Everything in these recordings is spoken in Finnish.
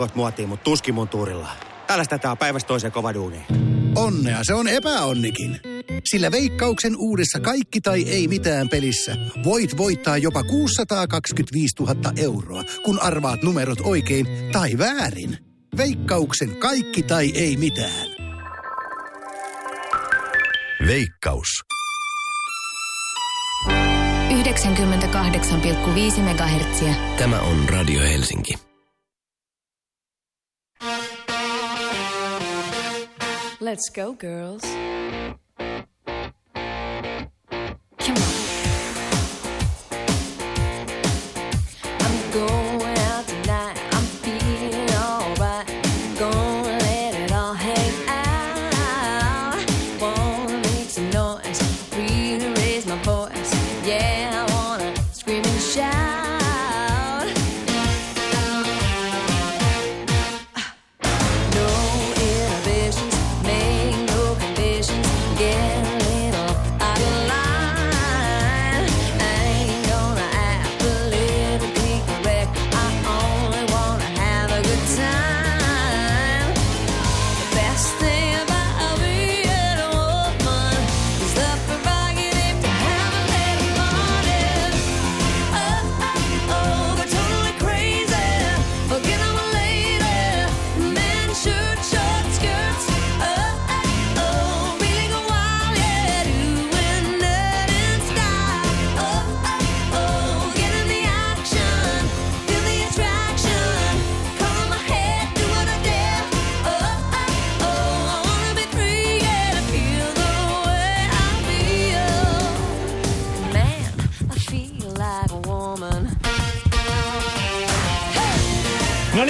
Kot muotiin, mutta tuskin mun tuurilla. Tällaista tää on päivästä toiseen kova duuni. Onnea se on epäonnikin. Sillä veikkauksen uudessa kaikki tai ei mitään pelissä voit voittaa jopa 625 000 euroa, kun arvaat numerot oikein tai väärin. Veikkauksen kaikki tai ei mitään. Veikkaus. 98,5 MHz. Tämä on Radio Helsinki. Let's go, girls.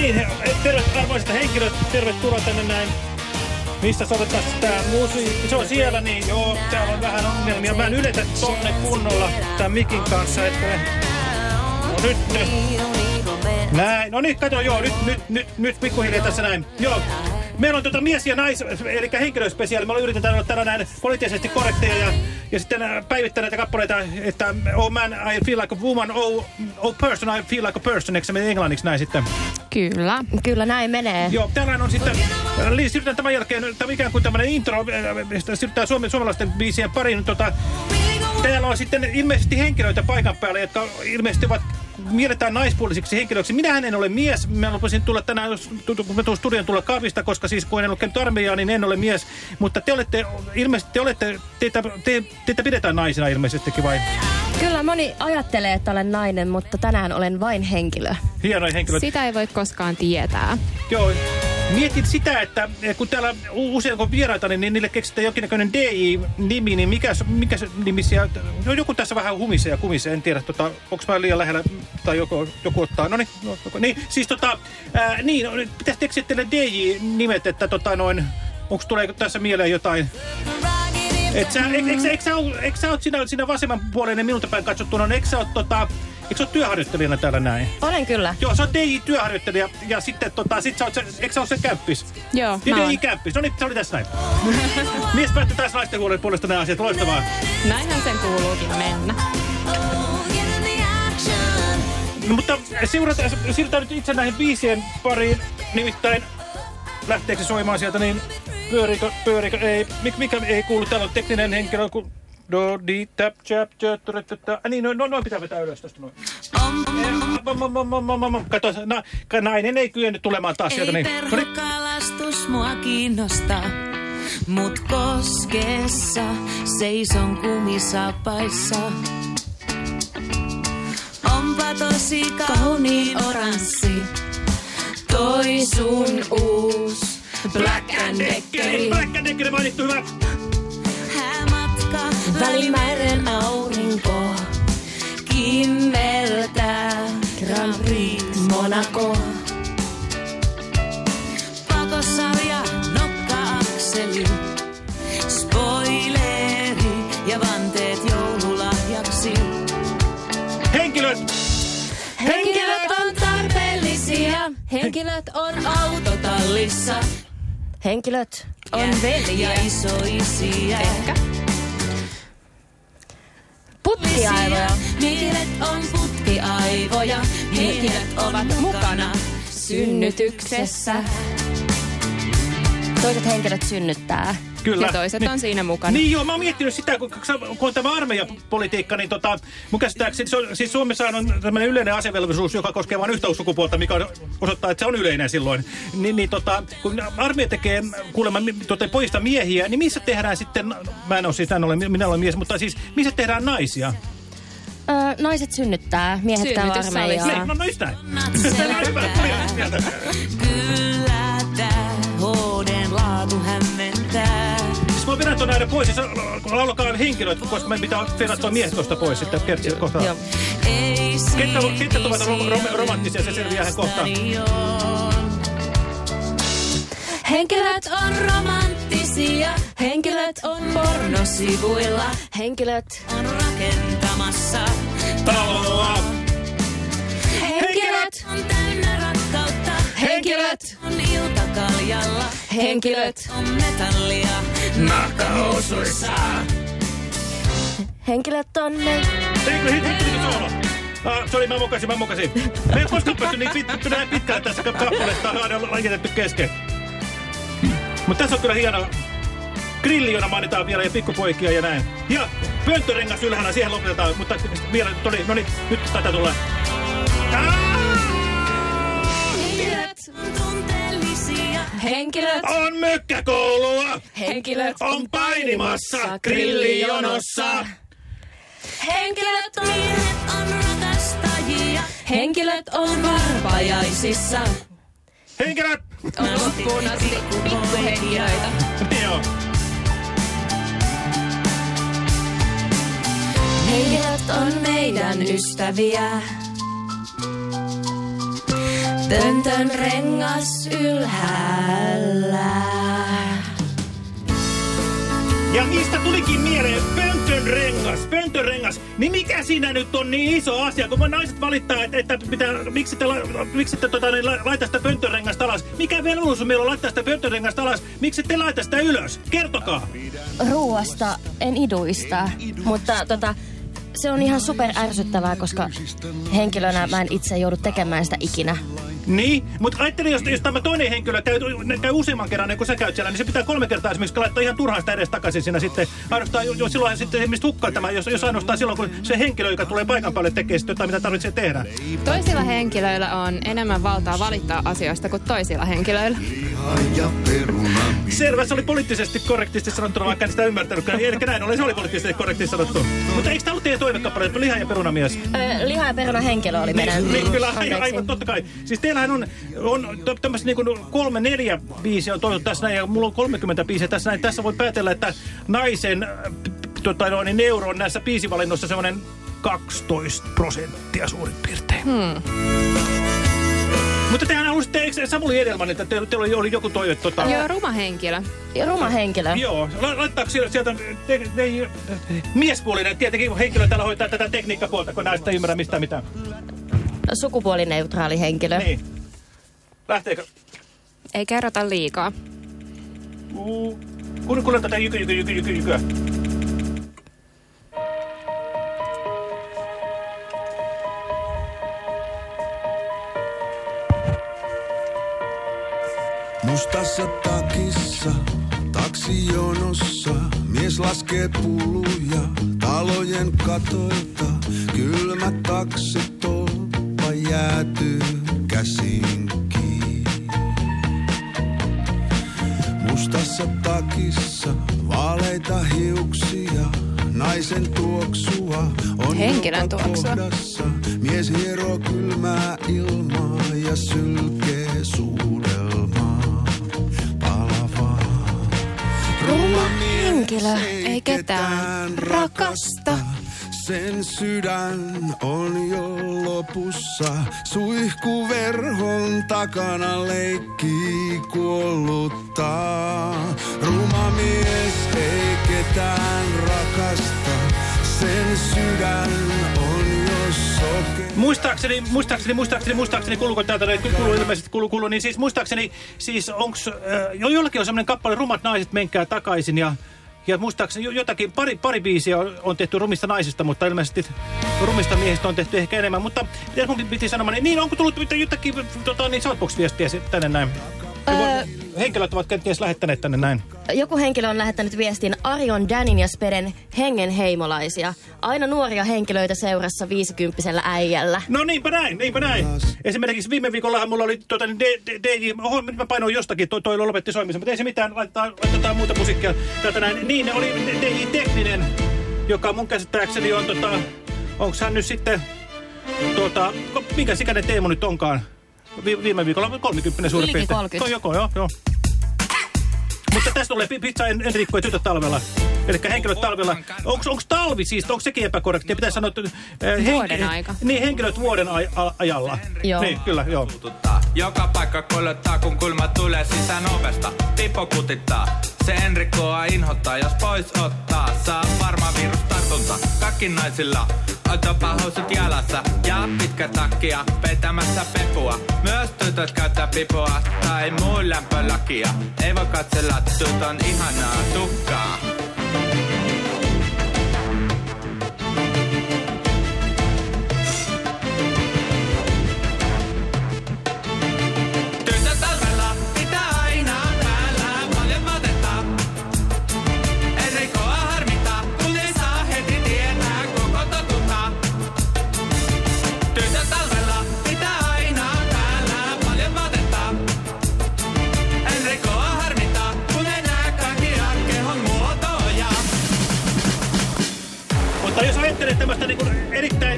Niin, he- terve, arvoisat henkilöt, tervetuloa tänne näin. Mistä soitetaan tää musiikki? Se on siellä, niin joo, täällä on vähän ongelmia. Mä en yletä tonne kunnolla tämän mikin kanssa, että... No nyt, nyt. Näin, no niin, kato, joo, nyt, nyt, nyt, nyt pikkuhiljaa tässä näin. Joo, meillä on tuota mies ja nais, eli henkilöspesiaali. Me yritetään olla täällä näin poliittisesti korrekteja ja, ja sitten äh, päivittää näitä kappaleita, että oh man, I feel like a woman, oh, oh person, I feel like a person, eikö se mene englanniksi näin sitten? Kyllä. Kyllä näin menee. Joo, tällainen on sitten, äh, siirrytään tämän jälkeen, tämä ikään kuin tämmöinen intro, siirrytään suomen, suomalaisten biisien pariin. Tota, täällä on sitten ilmeisesti henkilöitä paikan päällä, jotka ilmeisesti ovat mielletään naispuolisiksi henkilöiksi. Minähän en ole mies. Mä lupasin tulla tänään, kun mä tuun studion tulla kahvista, koska siis kun en ole käynyt armeijaa, niin en ole mies. Mutta te olette, ilmeisesti te olette, teitä, te, teitä pidetään naisina ilmeisestikin vai? Kyllä moni ajattelee, että olen nainen, mutta tänään olen vain henkilö. Hienoja henkilöitä. Sitä ei voi koskaan tietää. Joo. Mietin sitä, että kun täällä usein kun vieraita, niin niille keksitään jonkinnäköinen DJ-nimi, niin mikä, mikä se nimi siellä... No joku tässä vähän humisee ja kumisee, en tiedä, tota, onko mä liian lähellä tai joku, joku ottaa. No niin, no, niin siis tota, ää, niin, no, pitäisi keksiä teille DJ-nimet, että tota noin, onko tuleeko tässä mieleen jotain... Et sä, eikö, sä, oot siinä, siinä vasemman puoleinen minulta päin katsottuna, niin eikö sä oot tota... Eikö sä oot työharjoittelijana täällä näin? Olen kyllä. Joo, sä oot DJ-työharjoittelija ja sitten tota, sit sä oot se, eikö sä oot se kämppis? Joo, Ja mä oon. DJ-kämppis, no niin, se oli tässä näin. Mies päätti tässä naisten huolen puolesta nämä asiat, loistavaa. Näinhän sen kuuluukin mennä. No, siirrytään nyt itse näihin biisien pariin, nimittäin lähteekö se soimaan sieltä, niin pyörikö, pyörikö, ei, mikä, mikä ei kuulu, täällä on tekninen henkilö, kun do, di, tap, chap, chap, niin, no, no, noin pitää vetää ylös tästä noin. Kato, na, nainen ei kyennyt tulemaan taas sieltä, niin. No niin. kalastus mua kiinnostaa, mut koskessa seison kumisapaissa. Onpa tosi kauniin oranssi, toi sun uus Black and Deckeri. Black and Deckeri mainittu, hyvä. Häämatka Välimeren aurinko kimmeltää Grand Prix Monaco. Pakosarja, nokka-akseli, spoileri henkilöt on autotallissa. Henkilöt on Ja veljiä. isoisiä. Ehkä. Putkiaivoja. Henkilöt on putkiaivoja, henkilöt ovat mukana synnytyksessä. Toiset henkilöt synnyttää. Kyllä. Ja toiset Niin- on siinä mukana. Niin joo, mä oon miettinyt sitä, kun, kun on tämä armeijapolitiikka, niin tota, mun käsittääkseni, se on, siis Suomessa on tämmöinen yleinen asevelvollisuus, joka koskee vain yhtä sukupuolta, mikä osoittaa, että se on yleinen silloin. Ni, niin tota, kun armeija tekee kuulemma tota, pojista miehiä, niin missä tehdään sitten, mä en ole siis, en ole, minä olen mies, mutta siis missä tehdään naisia? Öö, naiset synnyttää, miehet käy armeijaa. Niin, no, no just näin. Kyllä Tuon näiden pois, siis laulakaa henkilöt, koska meidän pitää vedä tuon miehet tuosta pois sitten kertsi kohta. Ketkä, ketkä ovat rom, rom, romanttisia, se selviää hän kohta. on. Henkilöt on romanttisia, henkilöt on pornosivuilla, Henkilöt. on rakentamassa. Taloa! Henkilöt on täynnä rakkautta, Henkilöt. on iltakaljalla, Henkilöt. on metallia nahkahousuissa. Henkilöt on ne. Eikö hit hit hit? Ah, sori, mä mokasin, mä mokasin. Me ei koskaan päästy niin näin pitkään tässä kappaleesta, aina lajitettu kesken. Mutta tässä on kyllä hieno. Grilliona mainitaan vielä ja pikkupoikia ja näin. Ja pönttörengas ylhäällä, siihen lopetetaan, mutta vielä, no niin, nyt taitaa tulla. Henkilöt on tunteellisia, Henkilöt. On mykkäkoulua! Henkilöt On painimassa grillijonossa! henkilöt on miehet on rakastajia, Henkilöt on varpajaisissa. Henkilöt! On loppuun asti pikkuhenkilöitä. Joo. Henkilöt on meidän ystäviä. Pöntön rengas ylhäällä. Ja niistä tulikin mieleen pöntön rengas, pöntön rengas. Niin mikä siinä nyt on niin iso asia, kun naiset valittaa, että, että pitää, miksi te, la- miksi te tota, niin, la- laita sitä pöntön rengasta alas? Mikä velvollisuus meillä on laittaa sitä pöntön rengasta alas? Miksi te laita sitä ylös? Kertokaa. ruuasta en iduista, mutta tota, se on ihan super ärsyttävää, koska henkilönä mä en itse joudu tekemään sitä ikinä. Niin, mutta ajattelin, jos, jos tämä toinen henkilö käy, käy useamman kerran, niin kun sä käyt siellä, niin se pitää kolme kertaa esimerkiksi laittaa ihan turhaan sitä edes takaisin siinä sitten. Ainoastaan, jo, jo silloin sitten esimerkiksi hukkaa tämä, jos, jos ainoastaan silloin, kun se henkilö, joka tulee paikan päälle, tekee jotain, mitä tarvitsee tehdä. Toisilla henkilöillä on enemmän valtaa valittaa asioista kuin toisilla henkilöillä. Selvä, se oli poliittisesti korrektisti sanottuna, vaikka en sitä ymmärtänytkään. Eli näin ollen, se oli poliittisesti korrektisti sanottu. Mutta eikö tämä ollut teidän toivekappale, liha ja perunamies? Öö, liha ja peruna henkilö oli meidän. Niin, kyllä, aivan, aivan, totta kai. Siis teillähän on, on tämmöistä niin kuin kolme, neljä biisiä on toivottu tässä näin, ja mulla on 30 biisiä tässä näin. Tässä voi päätellä, että naisen tota, no, niin euro on näissä biisivalinnoissa semmoinen 12 prosenttia suurin piirtein. Hmm. Mutta tehän halusitte, eikö Samuli Edelman, että teillä, teillä oli, oli joku toive tota... Joo, ruma henkilö. Ja ruma henkilö. Joo, la laittaako sieltä, sieltä te, te, miespuolinen, tietenkin henkilö täällä hoitaa tätä tekniikkapuolta, kun näistä ei ymmärrä mistään mitään. Sukupuolineutraali henkilö. Niin. Lähteekö? Ei kerrota liikaa. Uu, Kun kuulen tätä jyky, jyky, jyky, jyky, jykyä. Mustassa takissa, taksijonossa, mies laskee puluja talojen katoilta. Kylmä taksitolppa jäätyy käsiin kiinni. Mustassa takissa, vaaleita hiuksia, naisen tuoksua on Henkilön tuoksua. kohdassa. Mies hieroo kylmää ilmaa ja sylkee suudelmaa henkilö. Ei ketään rakasta. Sen sydän on jo lopussa. Suihkuverhon takana leikkii kuolluttaa. Ruma mies ei ketään rakasta. Sen sydän on jo soke. Muistaakseni, muistaakseni, muistaakseni, muistaakseni, kuuluuko täältä, kuuluu ilmeisesti, kuuluu, kuuluu, niin siis muistaakseni, siis onks, äh, jo jollakin on semmoinen kappale, rumat naiset, menkää takaisin, ja, Ja muistaakseni jo- jotakin, pari, pari biisiä on, on tehty rumista naisista, mutta ilmeisesti rumista miehistä on tehty ehkä enemmän. Mutta mitä mun piti sanoa, niin, niin onko tullut jotakin tota, niin Shoutbox-viestiä sit tänne näin? Öö, Henkilöt ovat kenties lähettäneet tänne näin. Joku henkilö on lähettänyt viestin Arion, Danin ja Speden hengenheimolaisia. Aina nuoria henkilöitä seurassa viisikymppisellä äijällä. No niinpä näin, niinpä näin. Esimerkiksi viime viikollahan mulla oli tuota, niin DJ, oho, nyt mä painoin jostakin, toi, toi lopetti soimisen, mutta ei se mitään, laitetaan, laitetaan muuta musiikkia. Täältä näin. Niin, ne oli DJ Tekninen, joka mun käsittääkseni on, tota, onko hän nyt sitten, tuota, ko- mikä sikäinen Teemu nyt onkaan? Vi, viime viikolla 30 suurin Ylikin piirtein. 30. Ko- Joko, joo, joo. Mutta tästä tulee pi- pizza en, Enrico ja tytöt talvella. Eli henkilöt talvella. Onko talvi siis, onko sekin epäkorrektia? Pitäisi sanoa, että... Äh, Vuoden aika. Niin, henkilöt vuoden ajalla. Joo. Niin, kyllä, joo. Joka paikka kolottaa, kun kulma tulee sisään ovesta. Pipo kutittaa. Se Enrikkoa inhottaa, jos pois ottaa. Saa varma virustartunta. Kaikki naisilla. Otapa housut jalassa ja pitkä takkia petämässä pepua. Myös tytöt käyttää pipoa tai muun lämpölakia. Ei voi katsella tytön ihanaa tukkaa.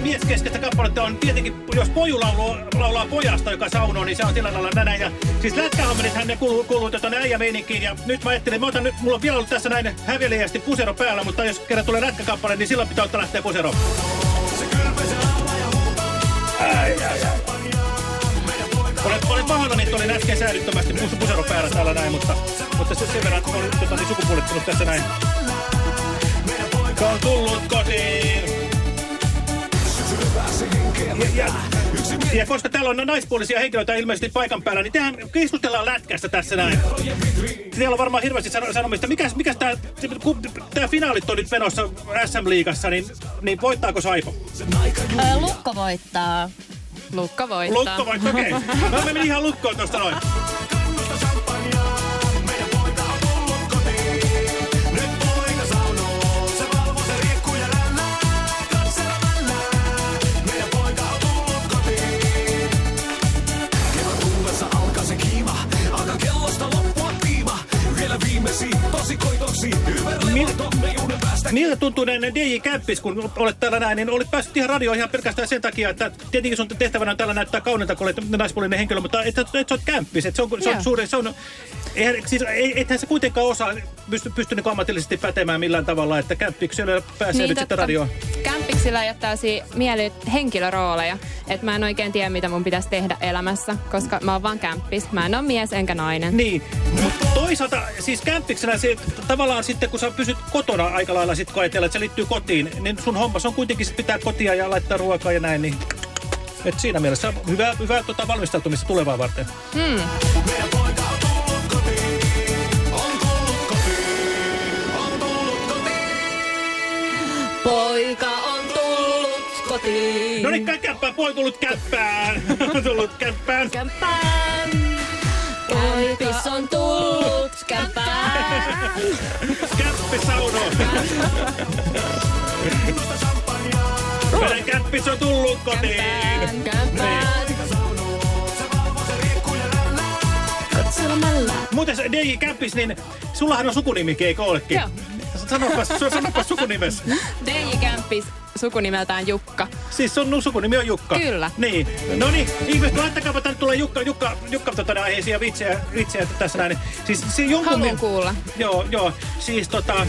Mieskeskeistä kappaletta on tietenkin, jos poju lauluu, laulaa pojasta, joka saunoo, niin se on sillä lailla näin. Ja siis lätkähommenithan ne kuuluu, kuuluu tuonne äijämeininkiin. Ja nyt mä ajattelin, mä otan nyt, mulla on vielä ollut tässä näin häveliästi pusero päällä, mutta jos kerran tulee lätkäkappale, niin silloin pitää ottaa lähteä pusero. Ai, ai, ai. Olen, olen pahoillani, että olin äsken säädyttömästi pus, pusero päällä täällä näin, mutta, mutta se sen verran olin tota, niin sukupuolittunut tässä näin. Se on tullut kotiin. Ja, ja, ja koska täällä on naispuolisia henkilöitä ilmeisesti paikan päällä, niin tehdään, keskustellaan lätkästä tässä näin. Siellä on varmaan hirveästi sano- sanomista. Mikäs, mikäs tää, kun tää finaalit on nyt menossa SM-liigassa, niin, niin voittaako Saipo? Öö, Lukko voittaa. Lukka voittaa. Lukko voittaa, okei. Okay. Mä menin ihan lukkoon tosta noin. Miltä tuntuu näin DJ Käppis, kun olet täällä näin, niin olet päässyt ihan radioon ihan pelkästään sen takia, että tietenkin sun tehtävänä on täällä näyttää kaunilta, kun olet naispuolinen henkilö, mutta et, et, et sä oot Kämppis, et se on, se on suuri, se on, eihän, siis, ei, ethän sä kuitenkaan osaa pysty, pysty niin ammatillisesti pätemään millään tavalla, että Kämppiksellä pääsee nyt sitten radioon. Kämpiksillä ei ole täysin mieli henkilörooleja. Että mä en oikein tiedä, mitä mun pitäisi tehdä elämässä, koska mä oon vaan kämppis. Mä en ole mies enkä nainen. Niin, mutta toisaalta siis kämppiksenä se tavallaan sitten, kun sä pysyt kotona aika lailla sit kun ajatellaan, että se liittyy kotiin, niin sun hommas on kuitenkin sit pitää kotia ja laittaa ruokaa ja näin, niin et siinä mielessä hyvä, hyvä tota, valmistautumista tulevaa varten. Hmm. Poika on tullut kotiin. No niin, käy käppään, poi tullut käppään. tullut käppään. Kämpään. Kämpis on tullut kämpään. Käppi sauno. Meidän käppis on tullut kotiin. Kämpään. Katselmalla. Muuten se DJ Käppis, niin sullahan on sukunimi, olekin? Joo. Sanopas, sanopas sukunimes. DJ Kämppis sukunimeltään Jukka. Siis sun sukunimi on Jukka? Kyllä. Niin. No niin, ihmiset, laittakaapa tänne tulee Jukka, Jukka, Jukka tota, aiheisia vitsejä, vitsejä tässä näin. Siis se jonkun... Haluan kuulla. Joo, joo. Siis tota...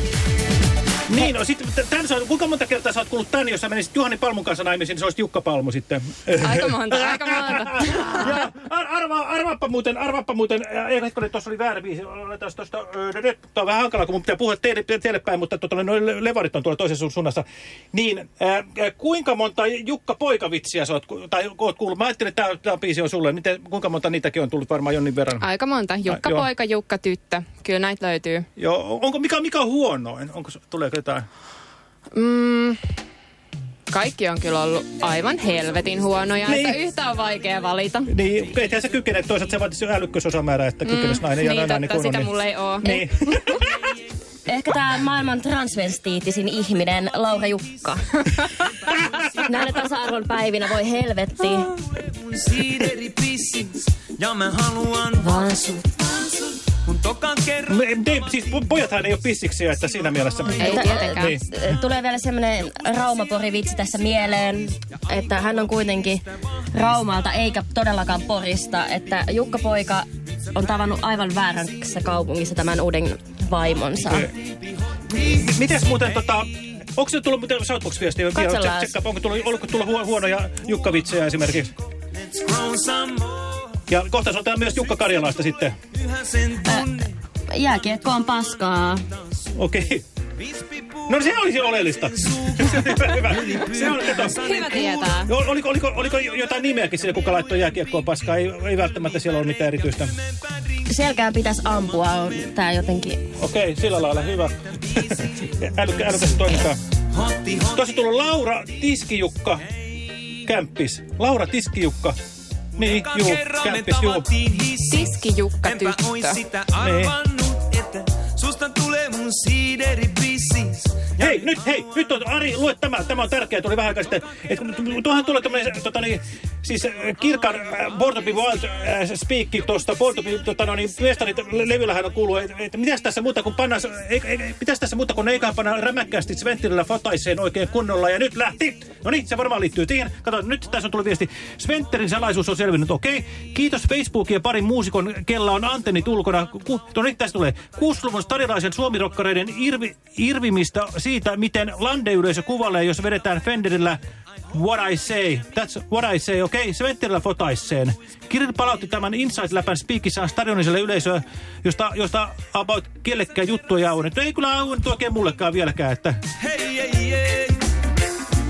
Niin, no sitten sä, kuinka monta kertaa sä oot kuullut tän, jos sä menisit Juhani Palmun kanssa naimisiin, niin se olisi Jukka Palmu sitten. Aika monta, aika monta. ja ar arva, arvaappa muuten, arvaappa muuten, ei hetkinen, tuossa oli väärä biisi, aletaan tuosta, nyt, on vähän hankalaa, kun mun pitää puhua teille, teille päin, mutta tota, noin le- levarit on tuolla toisessa suunnassa. Niin, äh, kuinka monta Jukka Poikavitsiä sä oot, tai oot kuullut? Mä ajattelin, että tämä biisi on sulle, Miten, kuinka monta niitäkin on tullut varmaan jonnin verran? Aika monta. Jukka poika, Jukka tyttö. kyllä näitä löytyy. Joo, onko, mikä, mikä on huonoin? Onko, tuleeko jotain? Mm, kaikki on kyllä ollut aivan helvetin huonoja, Niin. että yhtä on vaikea valita. Niin, eihän se kykene, toisaalta se vaatisi älykkyysosamäärä, että kykenisi nainen ja niin, nainen totta, sitä kunnon. mulla ei oo. Niin. Ehkä tämä maailman transvestiitisin ihminen, Laura Jukka. Näinä tasa-arvon päivinä voi helvetti. Ja mä haluan vaan sut. Kun tokan kerran Me, te, siis po- pojathan ei ole pissiksiä, että siinä mielessä... Ei tietenkään. Niin. Tulee vielä semmoinen Raumapori-vitsi tässä mieleen, että hän on kuitenkin Raumalta eikä todellakaan Porista, että Jukka Poika on tavannut aivan väärässä kaupungissa tämän uuden vaimonsa. M- Mites muuten tota... Onko se tullut muuten Shoutbox-viestiä? Katsellaan. Onko tullut, tullut huo- huonoja Jukka-vitsejä esimerkiksi? grown some more Ja kohta sanotaan myös Jukka Karjalaista sitten. Tunne Jääkiekko on paskaa. Okei. No se olisi oleellista. hyvä, hyvä. Se on, kato. Hyvä tietää. Ol- Oliko, oliko, oliko jotain nimeäkin sille, kuka laittoi jääkiekkoon paskaa? Ei, ei välttämättä siellä ole mitään erityistä. Selkään pitäisi ampua, on tää jotenkin... Okei, sillä lailla hyvä. Älykkä, älykäs toimintaa. Tuossa tullut Laura Tiskijukka Kämppis. Laura Tiskijukka. Niin, juu, Kämppis, juu. tavattiin hississä. Tiskijukka Enpä ois tyttö. sitä arvannut, että susta tulee mun siideripissis. Ja Hei, nyt, hei, nyt on, Ari, lue tämä, tämä on tärkeä, tuli vähän aikaa sitten. Et, tuohan tulee tämmöinen, tota niin, siis äh, Kirkan äh, Board of Wild äh, speakki tuosta Board of tota no niin, mestarit levyllähän on kuullut, että et, mitäs tässä muuta kuin panna, ei, ei, mitäs tässä muuta kuin eiköhän panna rämäkkäästi Sventilillä fotaiseen oikein kunnolla ja nyt lähti. No niin, se varmaan liittyy siihen. Kato, nyt tässä on tullut viesti. Sventerin salaisuus on selvinnyt, okei. Kiitos Facebookin ja parin muusikon, kella on antennit ulkona. Ku, no nyt tässä tulee. 60-luvun stadilaisen suomirokkareiden irvi, irvimistä siitä, miten landeyleisö kuvailee, jos vedetään Fenderillä What I say. That's what I say, okei. Okay. Sventerillä fotaisseen. Kirill palautti tämän Inside-läpän spiikissään stadioniselle yleisöä, josta, josta about kellekään juttuja ei auennettu. Ei kyllä auennettu oikein mullekaan vieläkään, että... hei, hei, hei.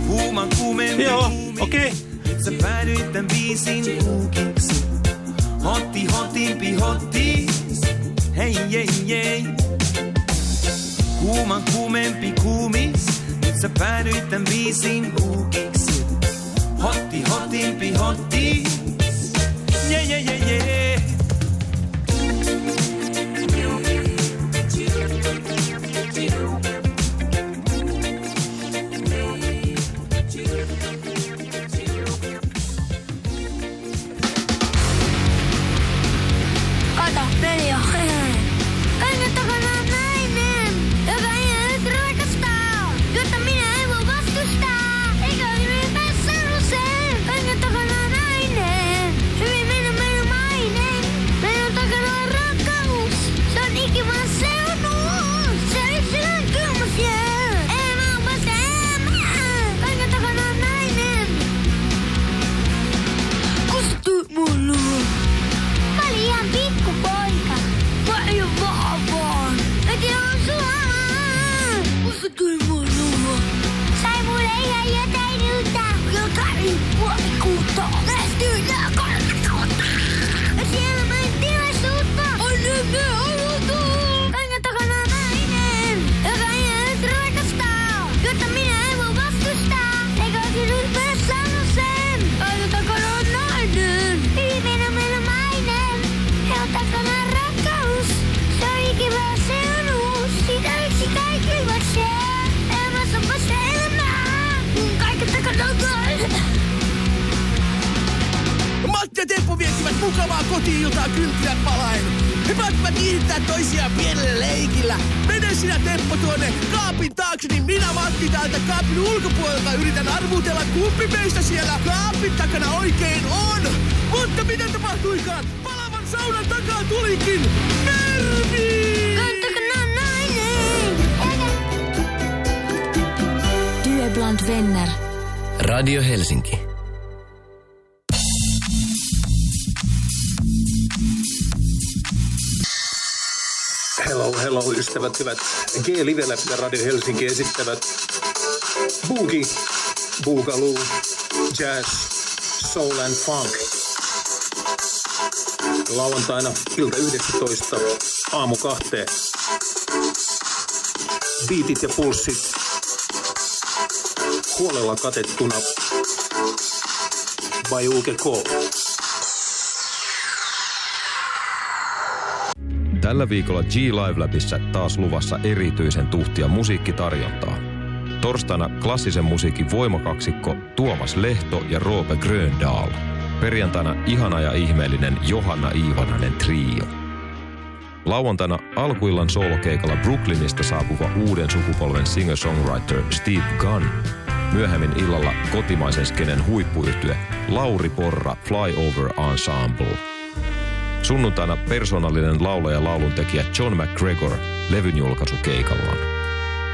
Kuuman kuumempi Joo, okei. Okay. Sä päädyit tän biisin huukiksi. Hotti, hotimpi, hottis. Hei, hei, hei. Kuuman kuumempi kuumis. Nyt sä päädyit tän biisin huukiksi. Hotti, hotimpi, hottis. Yeah, yeah, yeah, yeah. Ystävät hyvät. G-Livellä ja Radio Helsinki esittävät Boogie, Boogaloo, Jazz, Soul and Funk. Lauantaina ilta 19, aamu kahteen. Biitit ja pulssit huolella katettuna by Uke Tällä viikolla G-Live Labissa taas luvassa erityisen tuhtia musiikkitarjontaa. Torstaina klassisen musiikin voimakaksikko Tuomas Lehto ja Roope Gröndahl. Perjantaina ihana ja ihmeellinen Johanna Iivanainen trio. Lauantaina alkuillan soolokeikalla Brooklynista saapuva uuden sukupolven singer-songwriter Steve Gunn. Myöhemmin illalla kotimaisen skenen huippuyhtye Lauri Porra Flyover Ensemble. Sunnuntaina persoonallinen laulaja ja lauluntekijä John McGregor levyn julkaisukeikallaan.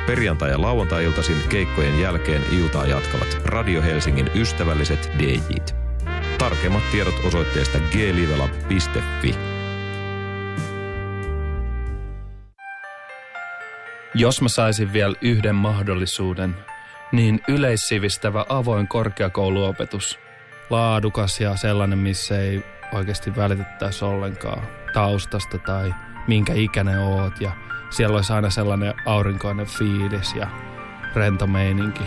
Perjantai- ja lauantai-iltaisin keikkojen jälkeen iltaa jatkavat Radio Helsingin ystävälliset DJt. Tarkemmat tiedot osoitteesta glivela.fi. Jos mä saisin vielä yhden mahdollisuuden, niin yleissivistävä avoin korkeakouluopetus. Laadukas ja sellainen, missä ei oikeasti välitettäisi ollenkaan taustasta tai minkä ikäinen oot. Ja siellä olisi aina sellainen aurinkoinen fiilis ja rento meininki.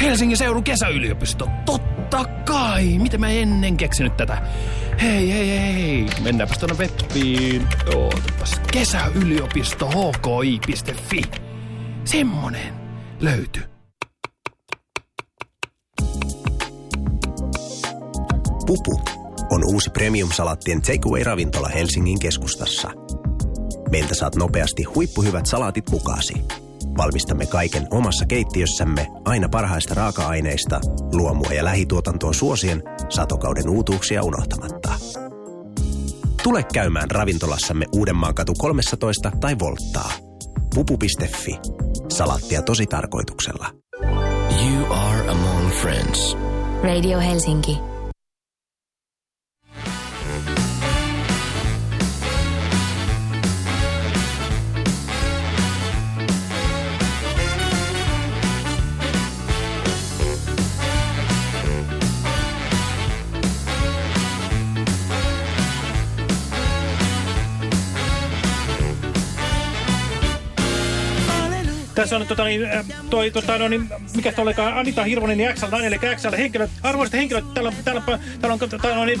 Helsingin seudun kesäyliopisto, totta kai! Miten mä ennen keksinyt tätä? Hei, hei, hei, mennäänpäs tuonne webbiin. Ootapas, kesäyliopisto hki.fi. Semmonen löytyy. Pupu on uusi premium-salaattien takeaway-ravintola Helsingin keskustassa. Meiltä saat nopeasti huippuhyvät salaatit mukaasi. Valmistamme kaiken omassa keittiössämme aina parhaista raaka-aineista, luomua ja lähituotantoa suosien, satokauden uutuuksia unohtamatta. Tule käymään ravintolassamme Uudenmaan katu 13 tai Volttaa. Pupu.fi. Salaattia tosi tarkoituksella. You are among friends. Radio Helsinki. Tässä on tota, niin, äh, toi, tota, no, niin, mikä se olikaan, Anita Hirvonen ja XL, eli XL henkilöt, arvoiset henkilöt, täällä on, täällä on, täällä on niin,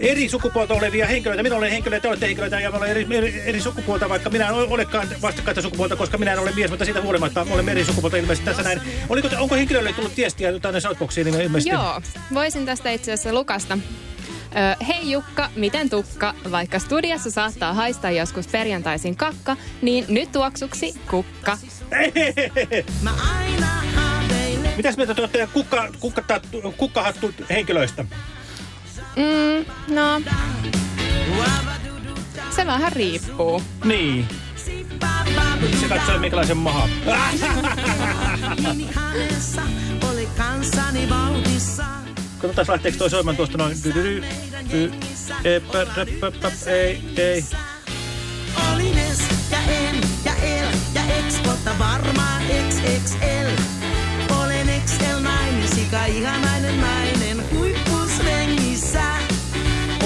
eri sukupuolta olevia henkilöitä. Minä olen henkilö, te olette henkilöitä ja me olemme eri, eri, eri sukupuolta, vaikka minä en olekaan vastakkaita sukupuolta, koska minä en ole mies, mutta siitä huolimatta olemme eri sukupuolta ilmeisesti tässä näin. Oliko, onko henkilöille tullut viestiä tänne Shoutboxiin niin ilmeisesti? Joo, voisin tästä itse asiassa lukasta. Ö, hei Jukka, miten tukka? Vaikka studiossa saattaa haistaa joskus perjantaisin kakka, niin nyt tuoksuksi kukka. Mitäs mieltä te olette kukka, kukka, kukkahattu henkilöistä? Mm, no, se vähän riippuu. Niin. Se katsoo minkälaisen maha. Oli kansani vauhdissa. Katsotaan lähteekö toi soimaan tuosta noin. Dy, dy, dy, epä, räppä, päp, ei, ei. Olin S ja M ja L ja X, mutta varmaan XXL. Olen XL nainen, sika ihanainen nainen, huippusvengissä.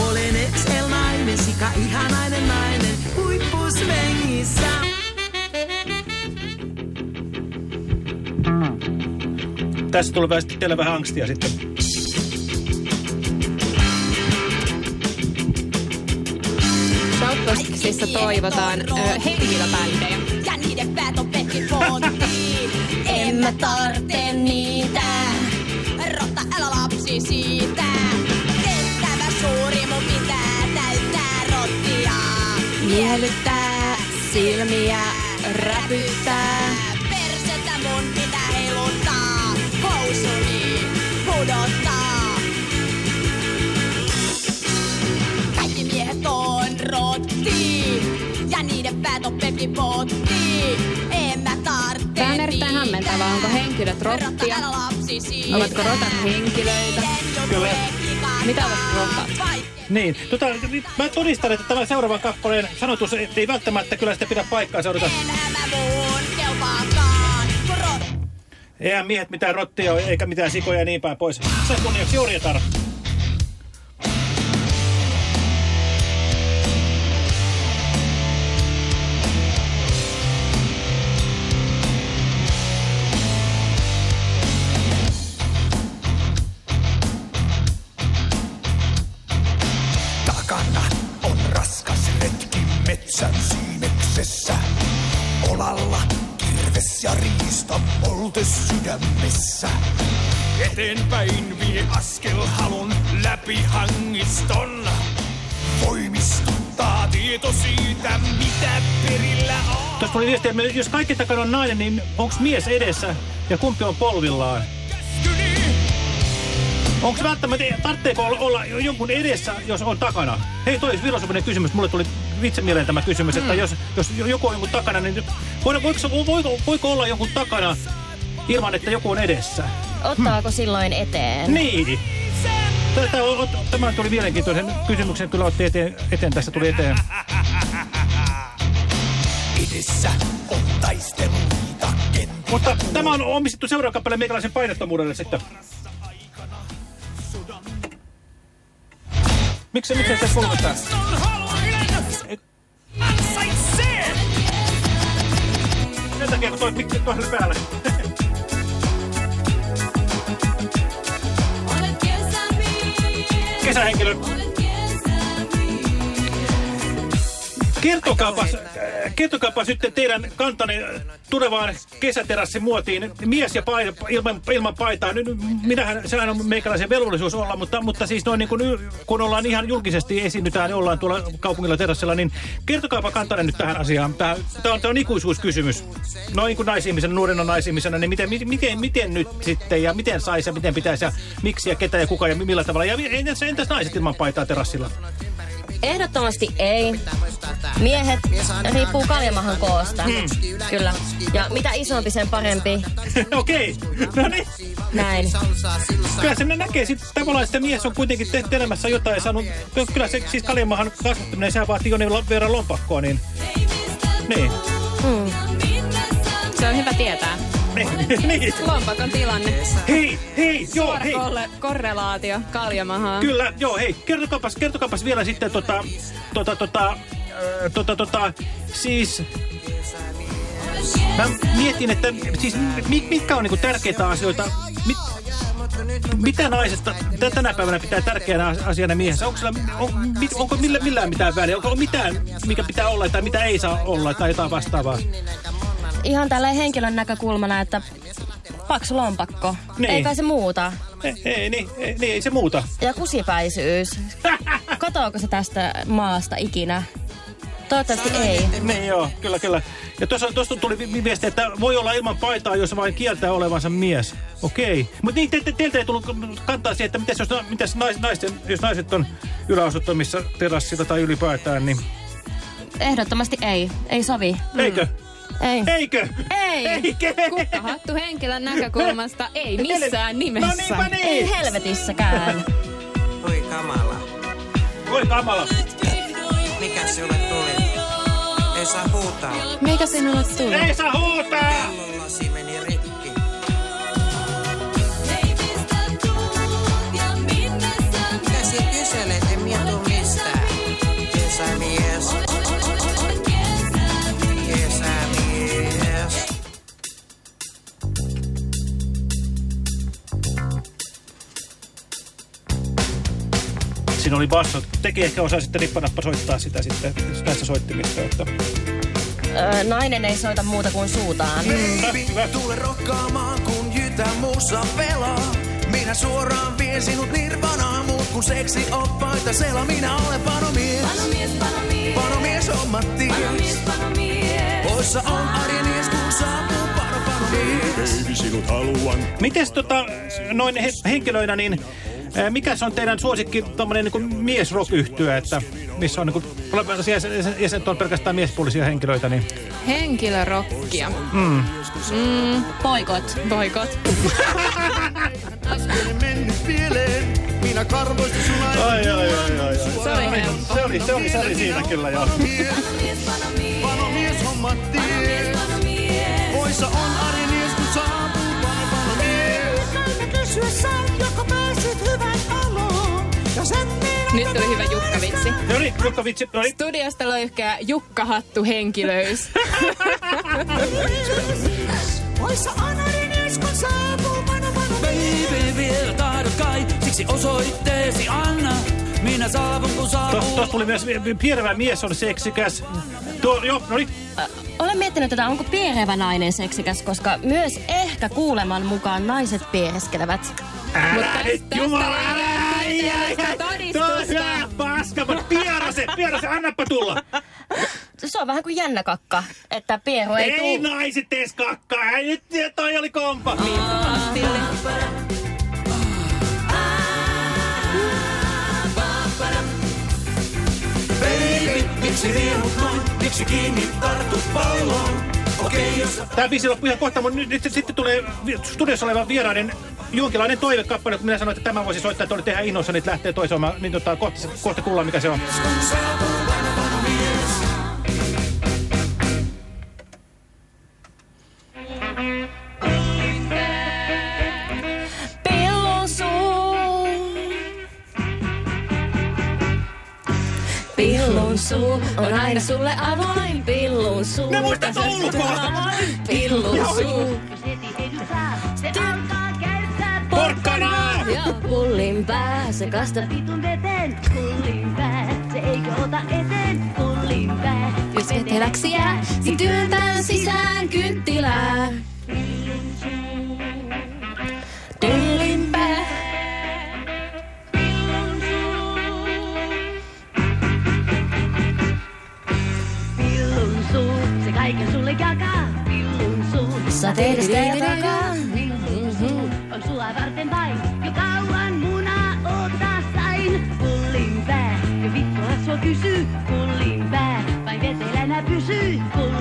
Olen XL nainen, sika ihanainen nainen, huippusvengissä. Tässä tulee vähän, teille vähän angstia sitten. Shoutboxissa toivotaan ö, henkilöbändejä. Ja niiden päät on petkin ponttiin. En mä tarvitse niitä. Rotta, älä lapsi siitä. Tehtävä suuri, mun pitää täyttää rottia. Miellyttää silmiä, räpyttää. Pudottaa. Kaikki miehet on rotti. Ja niiden päät on. En mä tarvitse Tämä on erittäin hämmentävää. Onko henkilöt rottia? Ovatko rotat henkilöitä? Kyllä. Mitä ovat rotat? Niin, tota, mä todistan, että tämä seuraavan kappaleen sanotus ei välttämättä kyllä sitä pidä paikkaa seurata. Eihän miehet mitään rottia eikä mitään sikoja ja niin päin pois. Se kunniaksi Jurjetar. Tieto siitä, mitä perillä on. Tuossa tuli viesti, että jos kaikki takana on nainen, niin onko mies edessä ja kumpi on polvillaan? Onko välttämättä, tarvitseeko olla, olla jonkun edessä, jos on takana? Hei, toi olisi filosofinen kysymys. Mulle tuli vitsi mieleen tämä kysymys, että jos, jos joku on jonkun takana, niin voiko, voiko, voiko, voiko olla jonkun takana ilman, että joku on edessä? Ottaako silloin eteen? Niin. Tämä, tuli mielenkiintoisen kysymyksen, kyllä otti eteen, eteen tässä tuli eteen. edessä on taisteluita Mutta tämä on omistettu seuraavan kappaleen meikäläisen painettomuudelle sitten. Miksi, miksi se kuulostaa? Sen takia, kun toi miksi toiselle päälle. Kesähenkilö. Kertokaapas, kertokaapas nyt teidän kantanne tulevaan kesäterassimuotiin. Mies ja paita, ilman, ilman paitaa. Nyt, minähän, sehän on meikäläisen velvollisuus olla, mutta, mutta siis noin niin kuin, kun ollaan ihan julkisesti esiinnytään ja ollaan tuolla kaupungilla terassilla, niin kertokaapa kantanne nyt tähän asiaan. Tämä, tämä on, tämä on ikuisuuskysymys. No niin kuin naisihmisenä, nuorena naisihmisenä, niin miten, miten, miten, miten nyt sitten ja miten saisi ja miten pitäisi ja miksi ja ketä ja kuka ja millä tavalla. Ja entäs, entäs naiset ilman paitaa terassilla? Ehdottomasti ei. Miehet riippuu kaljamahan koosta. Hmm. Kyllä. Ja mitä isompi, sen parempi. Okei, no niin. Näin. Kyllä se näkee sitten tavallaan, että mies on kuitenkin tehnyt elämässä jotain ja saanut, kyllä se siis kaljamahan kasvattaminen, sehän vaatii jonkin verran lompakkoa, niin, niin. Mm. Se on hyvä tietää. Niin. Lompakon tilanne. Hei, hei, joo, Suora hei. kolle- korrelaatio kaljamahaan. Kyllä, joo, hei, kertokaapas, kertokaapas vielä sitten tota, tota, tota, äh, tota, tota, siis... Mä mietin, että siis mi- mitkä on niinku tärkeitä asioita, mit, mitä naisesta tä- tänä päivänä pitää tärkeänä as- asiana miehessä? Onko, sillä, on, mit, onko millä, millään mitään väliä? Onko mitään, mikä pitää olla tai mitä ei saa olla tai jotain vastaavaa? Ihan tällä henkilön näkökulmana, että paksu lompakko. Niin. Ei kai se muuta. Ei, ei, niin, ei, niin, ei se muuta. Ja kusipäisyys. Kotoako se tästä maasta ikinä? Toivottavasti ei. Niin joo, kyllä, kyllä. Ja tuossa, tuosta tuli vi- vi- viesti, että voi olla ilman paitaa, jos vain kieltää olevansa mies. Okei. Mutta niin, te, te, teiltä ei tullut kantaa siihen, että mitäs, jos, mitäs nais, naisten, jos naiset on yläosattomissa terassilla tai ylipäätään, niin Ehdottomasti ei. Ei sovi. eikö? Ei. Eikö? Ei. Eikö? Kukkahattu henkilön näkökulmasta ei missään nimessä. No niinpä niin. Ei helvetissäkään. Oi kamala. Oi kamala. Mikä sinulle tuli? Ei saa huutaa. Mikä sinulle tuli? Ei saa huutaa! Kellolasi meni Siinä oli basso. Tekin ehkä osaa sitten rippanappa soittaa sitä sitten näissä soittimissa. Että... Öö, nainen ei soita muuta kuin suutaan. Baby, tule rokkaamaan, kun jytä musa pelaa. Minä suoraan vien sinut nirvanaan, muut kun seksi oppaita sela. Minä olen panomies. Panomies, panomies. Panomies hommattiin. Panomies, panomies. Poissa on arjen mies, kun saapuu pano, panomies. Baby, sinut haluan. Mites tota, noin he, henkilöinä, niin mikä se on teidän suosikki tommonen niin miesrock yhtyä että missä on niin kuin, jäsenet jäsenet on pelkästään miespuolisia henkilöitä, niin... Henkilörokkia. Mm. Mm. Poikot. Poikot. Minä karvoista sun Ai, ai, ai, ai, ai. Se oli helppo. Se oli, se oli, se oli siinä kyllä, joo. Panomies hommattiin. Poissa on arjen mies, kun saapuu pano, panomies. Käymme kysyessä, joko pääsit Nyt tuli hyvä Jukka-vitsi. No niin, Jukka-vitsi. No niin. Studiosta löyhkää Jukka-hattu henkilöys. Poissa saapuu. Baby, vielä tahdot kai, siksi osoitteesi anna. Minä saavun kun saavun. Tuossa tuli myös pierevä mies on seksikäs. Tuo, joo, no niin. Olen miettinyt tätä, onko pierevä nainen seksikäs, koska myös ehkä kuuleman mukaan naiset piereskelevät. Älä nyt, jumala, älä! Todistusta. Paska, mutta pierase, pierase, annappa tulla. Se on vähän kuin jännä kakka, että pieru ei, Ei tuu. naiset tees kakkaa, ei nyt, toi oli kompa. Baby, miksi riehut noin? Miksi kiinni tartut palloon? Okei, jos Tämä biisi loppui ihan kohta, mutta nyt, nyt sitten tulee studiossa olevan vieraiden jonkinlainen toivekappale, kun minä sanoin, että tämä voisi soittaa, että oli tehdä innossa, niin lähtee toisomaan, niin tota, kohta, kohta kuullaan, mikä se on. Pillun Pillun suu on aina sulle avoin. Pillun suu. Ne muistat ulkoa. Pillun suu. Porkkanaa! Ja pullin pää, se kasta Vitun veteen, pullin pää. Se eikö ota eteen, pullin pää. Jos veteläksi jää, se työntää sisään kynttilää. Pullin ja takaa. Pillun suu, on sua varten vain. Jo kauan munaa odottaa sain. Pullin pää, jo vittua sua kysyy. Pullin pää, vain vetelänä pysyy. Pullin